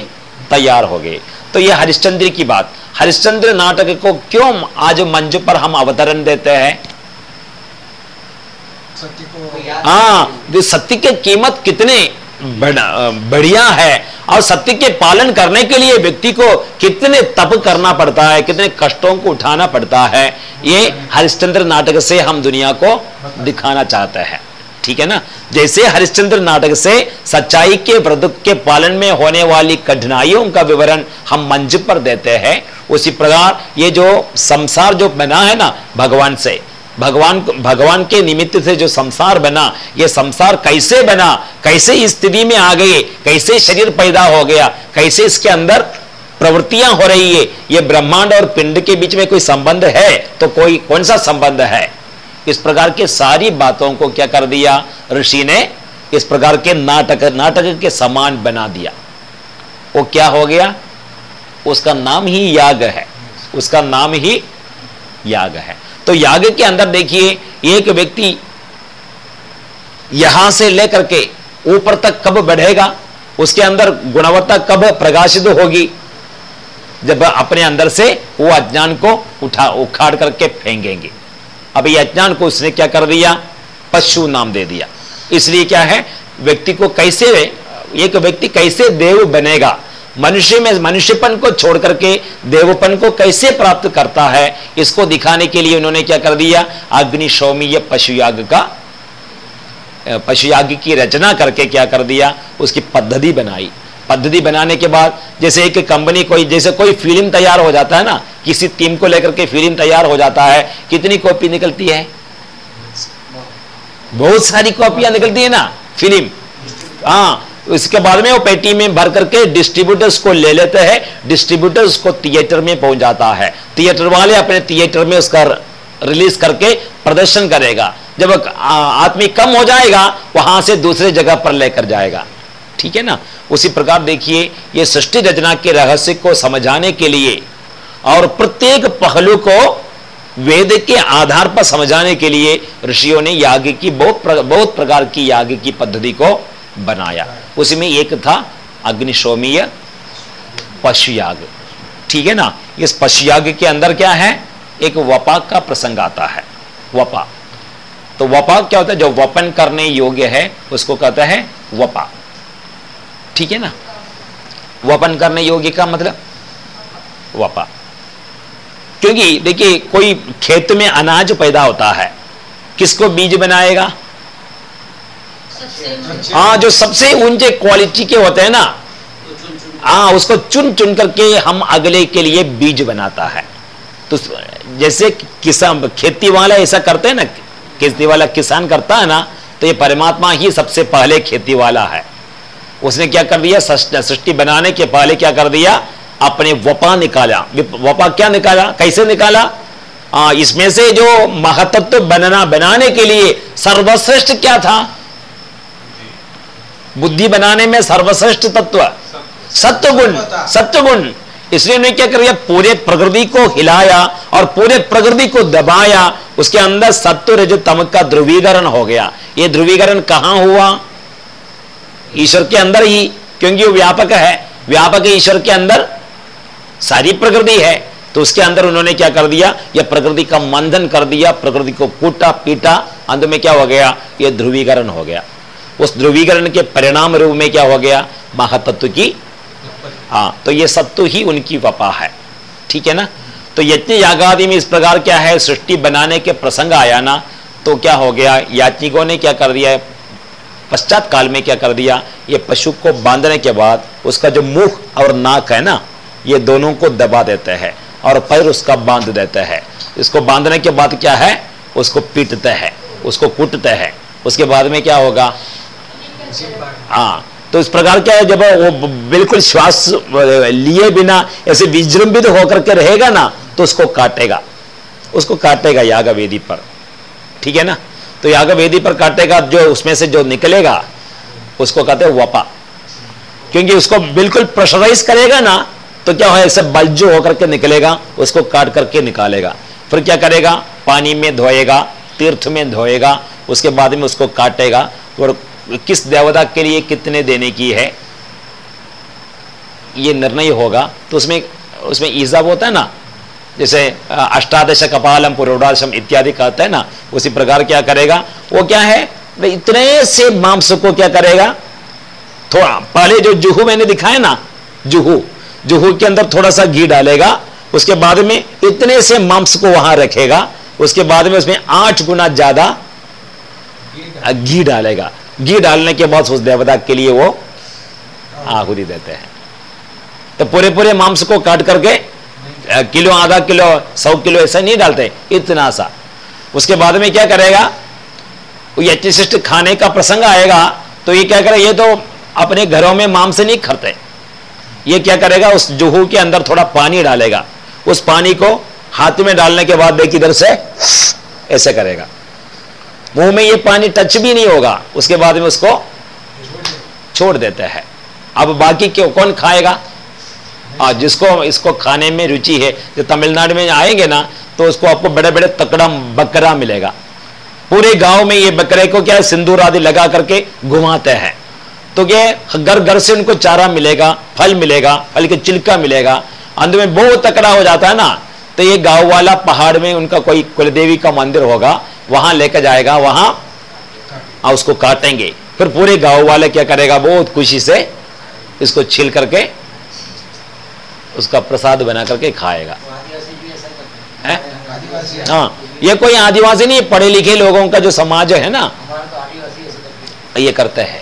तैयार हो गए। तो यह हरिश्चंद्र की बात। हरिश्चंद्र नाटक को क्यों आज मंच पर हम अवतरण देते हैं? हाँ सत्य की कीमत कितने बढ़िया है, और सत्य के पालन करने के लिए व्यक्ति को कितने तप करना पड़ता है, कितने कष्टों को उठाना पड़ता है, ये हरिश्चंद्र नाटक से हम दुनिया को दिखाना चाहते हैं। ठीक है ना? जैसे हरिश्चंद्र नाटक से सच्चाई के व्रत के पालन में होने वाली कठिनाइयों का विवरण हम मंच पर देते हैं, उसी प्रकार ये जो संसार जो बना है ना, भगवान से भगवान भगवान के निमित्त से जो संसार बना, ये संसार कैसे बना, कैसे स्थिति में आ गए, कैसे शरीर पैदा हो गया, कैसे इसके अंदर प्रवृत्तियाँ हो रही है, ये ब्रह्मांड और पिंड के बीच में कोई संबंध है? तो कोई कौन सा संबंध है? इस प्रकार के सारी बातों को क्या कर दिया? ऋषि ने इस प्रकार के नाटक नाटक के समान बना दिया। वो क्या हो गया? उसका नाम ही याग है। उसका नाम ही याग है। तो याग के अंदर देखिए, एक व्यक्ति यहाँ से लेकर के ऊपर तक कब बढ़ेगा, उसके अंदर गुणवत्ता कब प्रकाशित होगी, जब अपने अंदर से वो अज्ञान को उठा, उखाड़ करके फेंकेंगे। अब ये अज्ञान को उसने क्या कर दिया? पशु नाम दे दिया। इसलिए क्या है? व्यक्ति को कैसे, एक व्यक्ति कैसे देव बनेगा? मनुष्य में, मनुष्यपन को छोड़ करके देवपन को कैसे प्राप्त करता है, इसको दिखाने के लिए उन्होंने क्या कर दिया? अग्निशोमीय पशुयाग का पशुयाग की रचना करके क्या कर दिया? उसकी पद्धति बनाई। पद्धति बनाने के बाद जैसे एक कंपनी कोई, जैसे कोई फ़िल्म तैयार हो जाता है ना, किसी टीम को लेकर के फ़िल्म तैयार हो जाता है, कितनी कॉपी निकलती है? बहुत सारी कॉपियाँ निकलती है ना फ़िल्म हाँ इसके बाद में वो पेटी में भर करके डिस्ट्रीब्यूटर्स को ले लेते हैं। डिस्ट्रीब्यूटर्स को थिएटर में पहुँच जाता है। थिएटर वाले अपने थिएटर में उसका रिलीज़ करके प्रदर्शन करेगा। जब आदमी कम हो जाएगा, वहाँ से दूसरे जगह पर लेकर जाएगा। ठीक है ना? उसी प्रकार देखिए, ये सृष्टि रचना के रहस्य को समझाने के लिए और प्रत्येक पहलू को वेद के आधार पर समझाने के लिए ऋषियों ने याग की बहुत बहुत प्रकार की याग की पद्धति को बनाया। उसमें एक था अग्निशोमीय पशुयाग। ठीक है ना? इस पशुयाग के अंदर क्या है? एक वपा का प्रसंग आता है। वपा। तो वपा क्या होता है? जो वपन करने योग्य है, उसको कहता है वपा। ठीक है ना? वपन करने योग्य का मतलब? वपा। क्योंकि देखिए, कोई खेत में अनाज पैदा होता है, किसको बीज बनाएगा? हाँ जो सबसे ऊँचे क्वालिटी के होते हैं ना हाँ उसको चुन चुन करके हम अगले के लिए बीज बनाता है। तो जैसे किसान खेती वाला ऐसा करते हैं ना खेती वाला किसान करता है ना तो ये परमात्मा ही सबसे पहले खेती वाला है। उसने क्या कर दिया? सृष्टि बनाने के पहले क्या कर दिया? अपने वपा निकाला। वपा क्या निकाला? कैसे निकाला? आ, इसमें से जो महतत्व बनना बनाने के लिए सर्वश्रेष्ठ क्या था? बुद्धि बनाने में सर्वश्रेष्ठ तत्व। सत्वगुण सत्वगुण। इसलिए उन्होंने क्या कर पूरे प्रकृति को हिलाया और पूरे प्रकृति को दबाया। उसके अंदर सत्व रज तम का ध्रुवीकरण हो गया। ये ध्रुवीकरण कहाँ हुआ? ईश्वर के अंदर ही, क्योंकि वो व्यापक है। व्यापक ईश्वर के अंदर सारी प्रकृति है। तो उसके अंदर उन्होंने क्या कर दिया? यह प्रकृति का मंथन कर दिया, प्रकृति को कूटा पीटा अंत में क्या हो गया? यह ध्रुवीकरण हो गया। उस ध्रुवीकरण के परिणाम रूप में क्या हो गया? महातत्व की हाँ तो ये सत्व ही उनकी वपा है। ठीक है ना? तो यज्ञ यागादि में इस प्रकार क्या है? सृष्टि बनाने के प्रसंग आया ना तो क्या हो गया? याज्ञिकों ने क्या कर दिया? पश्चात काल में क्या कर दिया? ये पशु को बांधने के बाद उसका जो मुख और नाक है ना ये दोनों को दबा देते हैं और पैर उसका बाँध देते हैं। इसको बांधने के बाद क्या है? उसको पीटते हैं उसको कूटते हैं। उसके बाद में क्या होगा? हाँ तो इस प्रकार क्या है, जब वो बिल्कुल श्वास लिए बिना ऐसे विजृंभित होकर के रहेगा ना तो उसको काटेगा। उसको काटेगा याग वेदी पर। ठीक है ना? तो याग वेदी पर काटेगा, जो उसमें से जो निकलेगा, उसको कहते हैं वपा। क्योंकि उसको बिल्कुल प्रेशराइज करेगा ना तो क्या है, ऐसे बल जो होकर के निकलेगा, उसको काट करके निकालेगा। फिर क्या करेगा? पानी में धोएगा, तीर्थ में धोएगा, उसके बाद में उसको काटेगा, और किस देवता के लिए कितने देने की है? ये निर्णय होगा। तो उसमें उसमें ईजाब होता है ना, जैसे अष्टादश कपालम पुरोडाशम इत्यादि कहते हैं ना, उसी प्रकार क्या करेगा? वो क्या है? इतने से मांस को क्या करेगा? थोड़ा, पहले जो जुहू मैंने दिखाया ना, जुहू जुहू के अंदर थोड़ा सा घी डालेगा, उसके बाद में इतने से मांस को वहाँ रखेगा, उसके बाद में उसमें आठ गुना ज़्यादा घी डालेगा। घी डालने के बाद उस देवता के लिए वो आहुति देते हैं। तो पूरे पूरे मांस को काट करके किलो, आधा किलो, सौ किलो ऐसा नहीं डालते, इतना सा। उसके बाद में क्या करेगा? यज्ञशिष्ट खाने का प्रसंग आएगा तो ये क्या करे, ये तो अपने घरों में मांस नहीं खरते ये क्या करेगा, उस जुहू के अंदर थोड़ा पानी डालेगा। उस पानी को हाथ में डालने के बाद देख इधर से ऐसे करेगा। मुँह में ये पानी टच भी नहीं होगा उसके बाद में उसको छोड़ देते हैं। अब बाकी क्यों? कौन खाएगा? आ, जिसको इसको खाने में रुचि है जो तमिलनाडु में आएँगे ना तो उसको आपको बड़े बड़े तकड़ा बकरा मिलेगा। पूरे गाँव में ये बकरे को क्या सिंदूर आदि लगा करके घुमाते हैं। तो क्या घर घर से उनको चारा मिलेगा फल मिलेगा फल के चिल्का मिलेगा। अंत में बहुत तकड़ा हो जाता है ना। तो ये गाँव वाला पहाड़ में उनका कोई कुलदेवी का मंदिर होगा वहाँ लेकर जाएगा वहाँ आ, उसको काटेंगे। फिर पूरे गाँव वाले क्या करेगा बहुत खुशी से इसको छिल करके उसका प्रसाद बना करके खाएगा। हाँ? ये कोई आदिवासी नहीं पढ़े लिखे लोगों का जो समाज है ना ये करते हैं।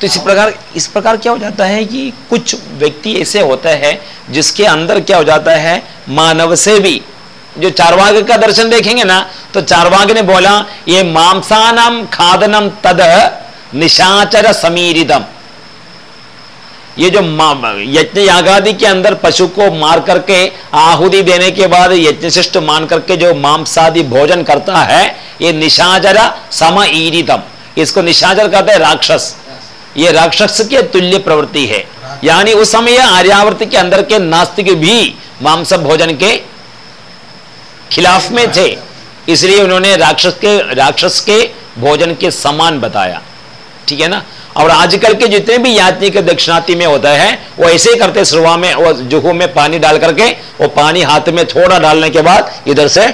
तो इसी प्रकार इस प्रकार क्या हो जाता है कि कुछ व्यक्ति ऐसे होते हैं जिसके अंदर क्या हो जाता है मानव से भी जो चारवाग का दर्शन देखेंगे ना तो चारवाग ने बोला, ये मांसानम खादनम तद निशाचर समीरिदम. ये जो यज्ञ यागादि के अंदर पशु को मार करके, आहुति देने के बाद यज्ञशिष्ट मान करके जो मांसादि भोजन करता है, ये निशाचर सम इसको निशाचर कहते हैं राक्षस। ये राक्षस के तुल्य प्रवृत्ति है। यानी उस समय आर्यावर्त के अंदर के नास्तिक भी मांस भोजन के खिलाफ में थे, इसलिए उन्होंने राक्षस के राक्षस के भोजन के समान बताया। ठीक है ना? और आजकल के जितने भी यात्री के दक्षिणाती में होता है, वो ऐसे ही करते सुरवा में, वो जुहू में पानी डाल करके, वो पानी हाथ में थोड़ा डालने के बाद इधर से,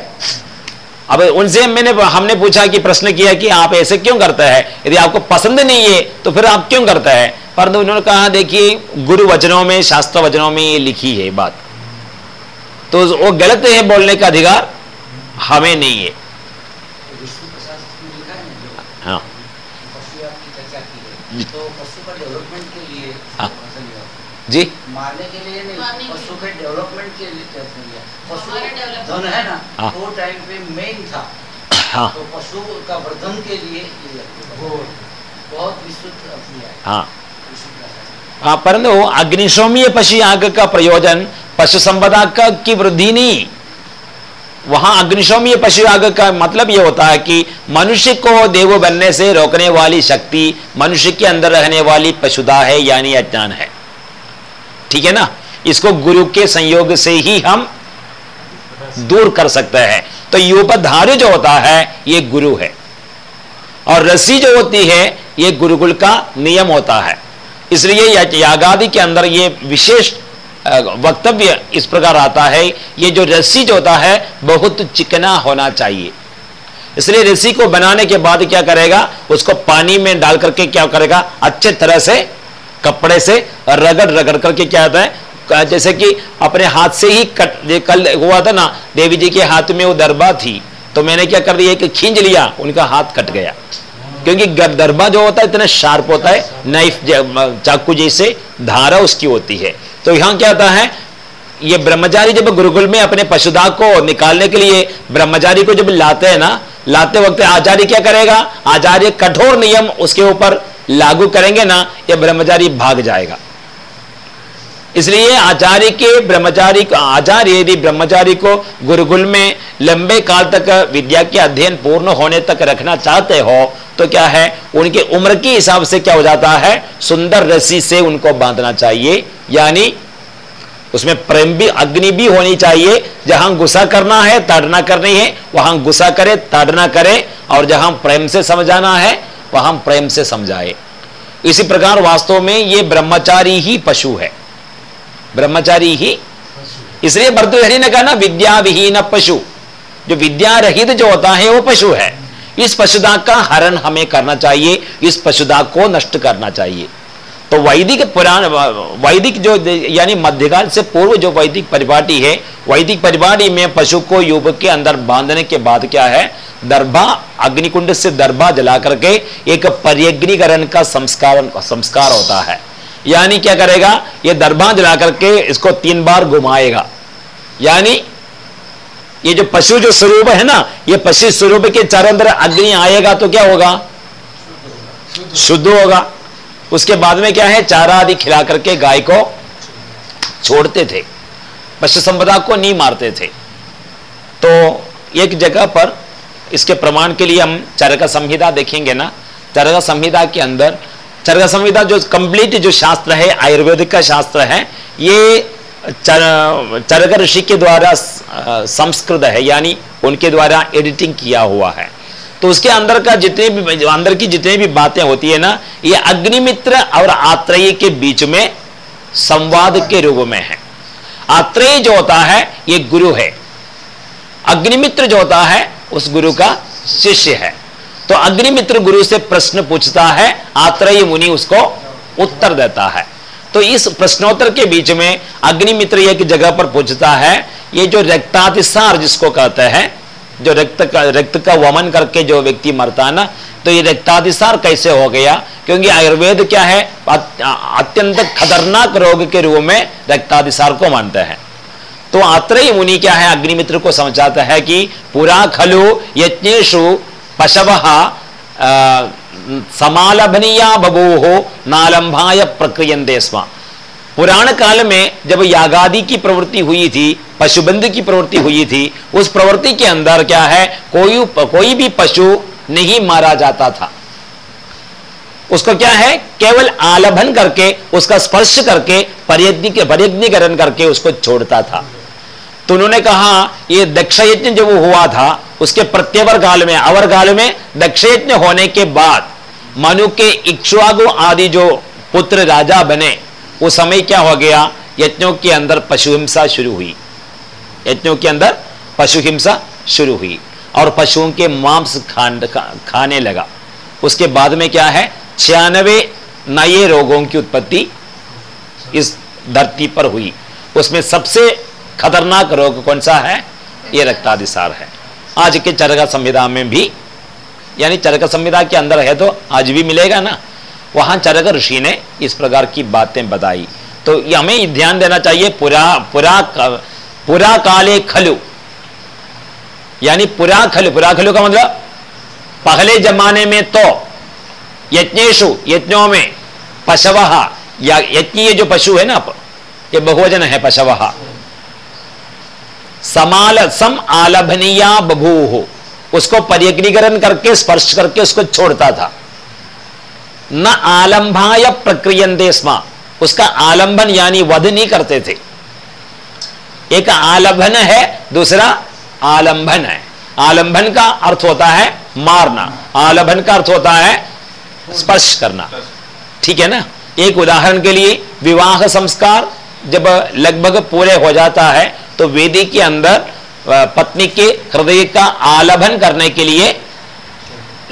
अब उनसे मैंने, हमने पूछा कि, प्रश्न किया कि आप ऐसे क्यों करते हैं? यदि आपको पसंद नहीं है तो फिर आप क्यों करते हैं? परंतु उन्होंने कहा, देखिए, गुरु वचनों में, शास्त्र वचनों में ये लिखी है बात। तो वो गलत है बोलने का अधिकार हमें नहीं है। हाँ। हाँ। जी। मारने के लिए नहीं पशु के डेवलपमेंट के लिए पशु धन है। ना। वो टाइम पे मेन था हाँ तो पशु का वर्धन के लिए बहुत है। हाँ। हाँ परंतु अग्निशोमीय पशु आग का प्रयोजन पशु संपदा का की वृद्धि नहीं। वहाँ अग्निशोमीय पशु याग का मतलब यह होता है कि मनुष्य को देव बनने से रोकने वाली शक्ति, मनुष्य के अंदर रहने वाली पशुदा है, यानी अज्ञान है। ठीक है ना? इसको गुरु के संयोग से ही हम दूर कर सकते हैं। तो योपधार्य जो होता है, ये गुरु है। और रस्सी जो होती है, ये गुरुकुल का नियम होता है। इसलिए यागादि के अंदर ये विशेष वक्तव्य इस प्रकार आता है, ये जो रस्सी जो होता है, बहुत चिकना होना चाहिए। इसलिए रस्सी को बनाने के बाद क्या करेगा, उसको पानी में डाल करके क्या करेगा, अच्छे तरह से, कपड़े से रगड़ रगड़ करके क्या होता है जैसे कि अपने हाथ से ही कट कल हुआ था ना, देवी जी के हाथ में वो दरबा थी तो मैंने क्या कर दिया कि खींच लिया, उनका हाथ कट गया। क्योंकि दरबा जो होता है, इतना शार्प होता है, नाइफ चाकू जैसे धारा उसकी होती है। तो यहाँ क्या होता है? ये ब्रह्मचारी जब गुरुकुल में अपने पशुदा को निकालने के लिए ब्रह्मचारी को जब लाते हैं ना, लाते वक्त आचार्य क्या करेगा? आचार्य कठोर नियम उसके ऊपर लागू करेंगे ना, ये ब्रह्मचारी भाग जाएगा। इसलिए आचार्य के ब्रह्मचारी आचार्य यदि ब्रह्मचारी को गुरुकुल में लंबे काल तक विद्या के अध्ययन पूर्ण होने तक रखना चाहते हो तो क्या है? उनके उम्र के हिसाब से क्या हो जाता है? सुंदर रस्सी से उनको बांधना चाहिए। यानी उसमें प्रेम भी, अग्नि भी होनी चाहिए। जहाँ गुस्सा करना है, ताड़ना करनी है, वहाँ गुस्सा करे, ताड़ना करे, और जहाँ प्रेम से समझाना है, वहाँ प्रेम से समझाए। इसी प्रकार वास्तव में ये ब्रह्मचारी ही पशु है। ब्रह्मचारी ही। इसलिए भरतहरि ने कहा ना विद्या विहीन पशु। जो विद्या रहित जो होता है, वो पशु है। इस पशुदा का हरण हमें करना चाहिए, इस पशुदा को नष्ट करना चाहिए। तो वैदिक पुराण, वैदिक जो यानी मध्यकाल से पूर्व जो वैदिक परिपाटी है, वैदिक परिपाटी में पशु को युवक के अंदर बांधने के बाद क्या है? दरबा अग्निकुंड से दरबा जला करके एक पर्यग्निकरण का संस्कार संस्कार होता है। यानी क्या करेगा? ये दरबा जला करके इसको तीन बार घुमाएगा। यानी ये जो पशु जो स्वरूप है ना, ये पशु स्वरूप के चारों अंदर अग्नि आएगा तो क्या होगा? शुद्ध होगा। उसके बाद में क्या है? चारा आदि खिला करके गाय को छोड़ते थे। पशु संपदा को नहीं मारते थे। तो एक जगह पर इसके प्रमाण के लिए हम चरका संहिता देखेंगे ना। चरका संहिता के अंदर चरका संहिता जो कंप्लीट जो शास्त्र है, आयुर्वेदिक का शास्त्र है, ये चरक ऋषि के द्वारा संस्कृत है, यानी उनके द्वारा एडिटिंग किया हुआ है। तो उसके अंदर का जितने भी, अंदर की जितनी भी बातें होती है ना, ये अग्निमित्र और आत्रेय के बीच में संवाद के रूप में है। आत्रेय जो होता है, ये गुरु है। अग्निमित्र जो होता है, उस गुरु का शिष्य है। तो अग्निमित्र गुरु से प्रश्न पूछता है, आत्रेय मुनि उसको उत्तर देता है। तो इस प्रश्नोत्तर के बीच में अग्निमित्र एक जगह पर पूछता है। ये जो रक्तातिसार जिसको कहते हैं, जो रक्त का रक्त का वमन करके जो व्यक्ति मरता है ना तो ये रक्ताधिसार कैसे हो गया? क्योंकि आयुर्वेद क्या है अत्यंत खतरनाक रोग के रूप में रक्ताधिसार को मानते हैं। तो आत्रेय मुनि क्या है, अग्निमित्र को समझाता है कि पुरा खलु यज्ञेशु पशव समालभनीया बभूहो नालंभाय प्रक्रियंते स्म पुराण काल में जब यागादि की प्रवृत्ति हुई थी पशुबंध की प्रवृत्ति हुई थी उस प्रवृत्ति के अंदर क्या है कोई कोई भी पशु नहीं मारा जाता था उसको क्या है केवल आलभन करके उसका स्पर्श करके पर्यज्ञीकरण करके उसको छोड़ता था तो उन्होंने कहा ये दक्ष यज्ञ जब हुआ था उसके प्रत्यवर काल में, अवर काल में दक्ष यज्ञ होने के बाद, मनु के इक्ष्वागु आदि जो पुत्र राजा बने, वो समय क्या हो गया? यज्ञों के अंदर पशु हिंसा शुरू हुई। यज्ञों के अंदर पशु हिंसा शुरू हुई और पशुओं के मांस खान खाने लगा। उसके बाद में क्या है? छियानवे नए रोगों की उत्पत्ति इस धरती पर हुई। उसमें सबसे खतरनाक रोग कौन सा है? ये रक्ताधिसार है। आज के चरका संविधा में भी, यानी चरका संविधा के अंदर है तो आज भी मिलेगा ना? वहाँ चरक ऋषि ने इस प्रकार की बातें बताई। तो हमें ध्यान देना चाहिए, पुरा पुरा पुरा काले खलु। यानी पुरा खलु पुरा खलु का मतलब पहले जमाने में तो यज्ञेशु, यज्ञों में पशव यज्ञ जो पशु है ना, ये बहुवचन है पशव। समाल सम आलभनिया हो उसको पर्यग्रीकरण करके, स्पर्श करके उसको छोड़ता था। न आलंभाय प्रक्रियंते स्म। उसका आलंबन यानी वध नहीं करते थे। एक आलंबन है, दूसरा आलंबन है। आलंबन का अर्थ होता है मारना। आलंबन का अर्थ होता है स्पर्श करना। ठीक है ना? एक उदाहरण के लिए विवाह संस्कार जब लगभग पूरे हो जाता है तो वेदी के अंदर पत्नी के हृदय का आलभन करने के लिए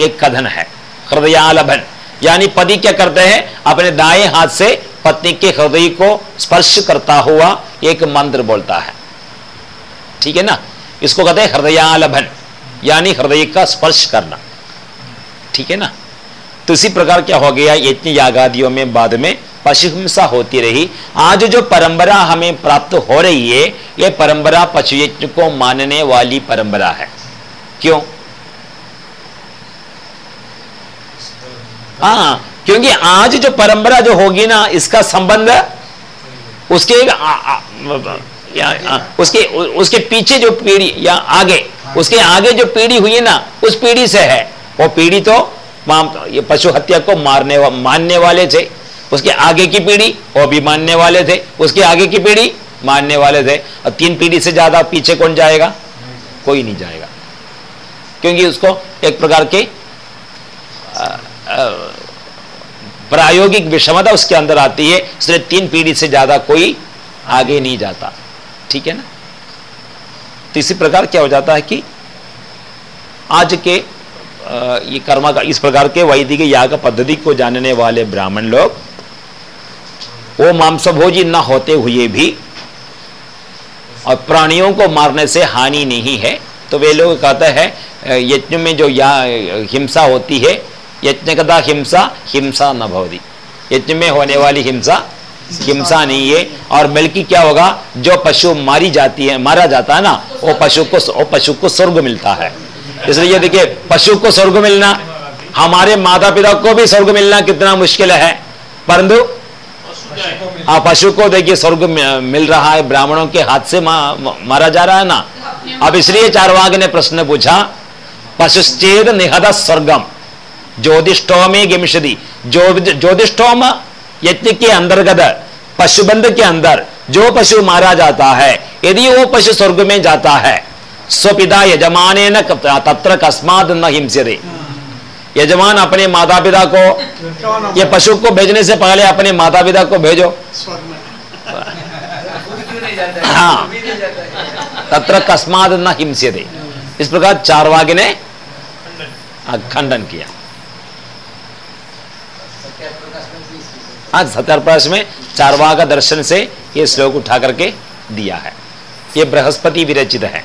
एक कथन है। हृदयालभन। यानी पति क्या करते हैं? अपने दाएँ हाथ से पत्नी के हृदय को स्पर्श करता हुआ एक मंत्र बोलता है। ठीक है ना? इसको कहते हैं हृदयालभन। यानी हृदय का स्पर्श करना। ठीक है ना? तो इसी प्रकार क्या हो गया? यज्ञ यागादियों में, बाद में पशु हिंसा होती रही। आज जो परंपरा हमें प्राप्त हो रही है यह परंपरा पशु यज्ञ को मानने वाली परंपरा है। क्यों? हाँ क्योंकि आज जो परंपरा जो होगी ना इसका संबंध उसके आ, आ, आ, उसके उ, उसके पीछे जो पीढ़ी या आगे उसके आगे जो पीढ़ी हुई है ना उस पीढ़ी से है। वो पीढ़ी तो ये पशु हत्या को मारने वा, मानने वाले थे। उसके आगे की पीढ़ी, वो भी मानने वाले थे। उसके आगे की पीढ़ी, मानने वाले थे। और तीन पीढ़ी से ज़्यादा पीछे कौन जाएगा? कोई नहीं जाएगा। क्योंकि उसको एक प्रकार के प्रायोगिक विषमता उसके अंदर आती है, इसलिए तीन पीढ़ी से ज़्यादा कोई आगे नहीं जाता। ठीक है ना? तो इसी प्रकार क्या हो जाता है कि आज के ये कर्म का, इस प्रकार के वैदिक याग पद्धति को जानने वाले ब्राह्मण लोग वो मांसभोजी न होते हुए भी और प्राणियों को मारने से हानि नहीं है। तो वे लोग कहते हैं, यज्ञ में जो या, हिंसा होती है, यज्ञ कदा हिंसा हिंसा न भवती। यज्ञ में होने वाली हिंसा हिंसा नहीं है। और बल्कि क्या होगा, जो पशु मारी जाती है, मारा जाता है ना, वो पशु को, वो पशु को स्वर्ग मिलता है। इसलिए देखिए, पशु को स्वर्ग मिलना, हमारे माता पिता को भी स्वर्ग मिलना कितना मुश्किल है। परंतु हाँ पशु को देखिए स्वर्ग मिल रहा है ब्राह्मणों के हाथ से मारा जा रहा है ना? अब इसलिए चारवाग ने प्रश्न पूछा पशुश्चेद निहद स्वर्गम ज्योतिषोमे गिमशदी ज्योतिषोम यज्ञ के अंतर्गत पशुबंध के अंदर जो पशु मारा जाता है यदि वो पशु स्वर्ग में जाता है स्वपिता यजमान तत्र कस्माद न हिंसते यजमान अपने माता पिता को, ये पशु को भेजने से पहले अपने माता पिता को भेजो। हाँ। तत्र कस्माद न हिंसते इस प्रकार चारवाग ने खंडन किया। सत्याप्रकाश में चारवाग दर्शन से ये श्लोक उठा करके दिया है। ये बृहस्पति विरचित है।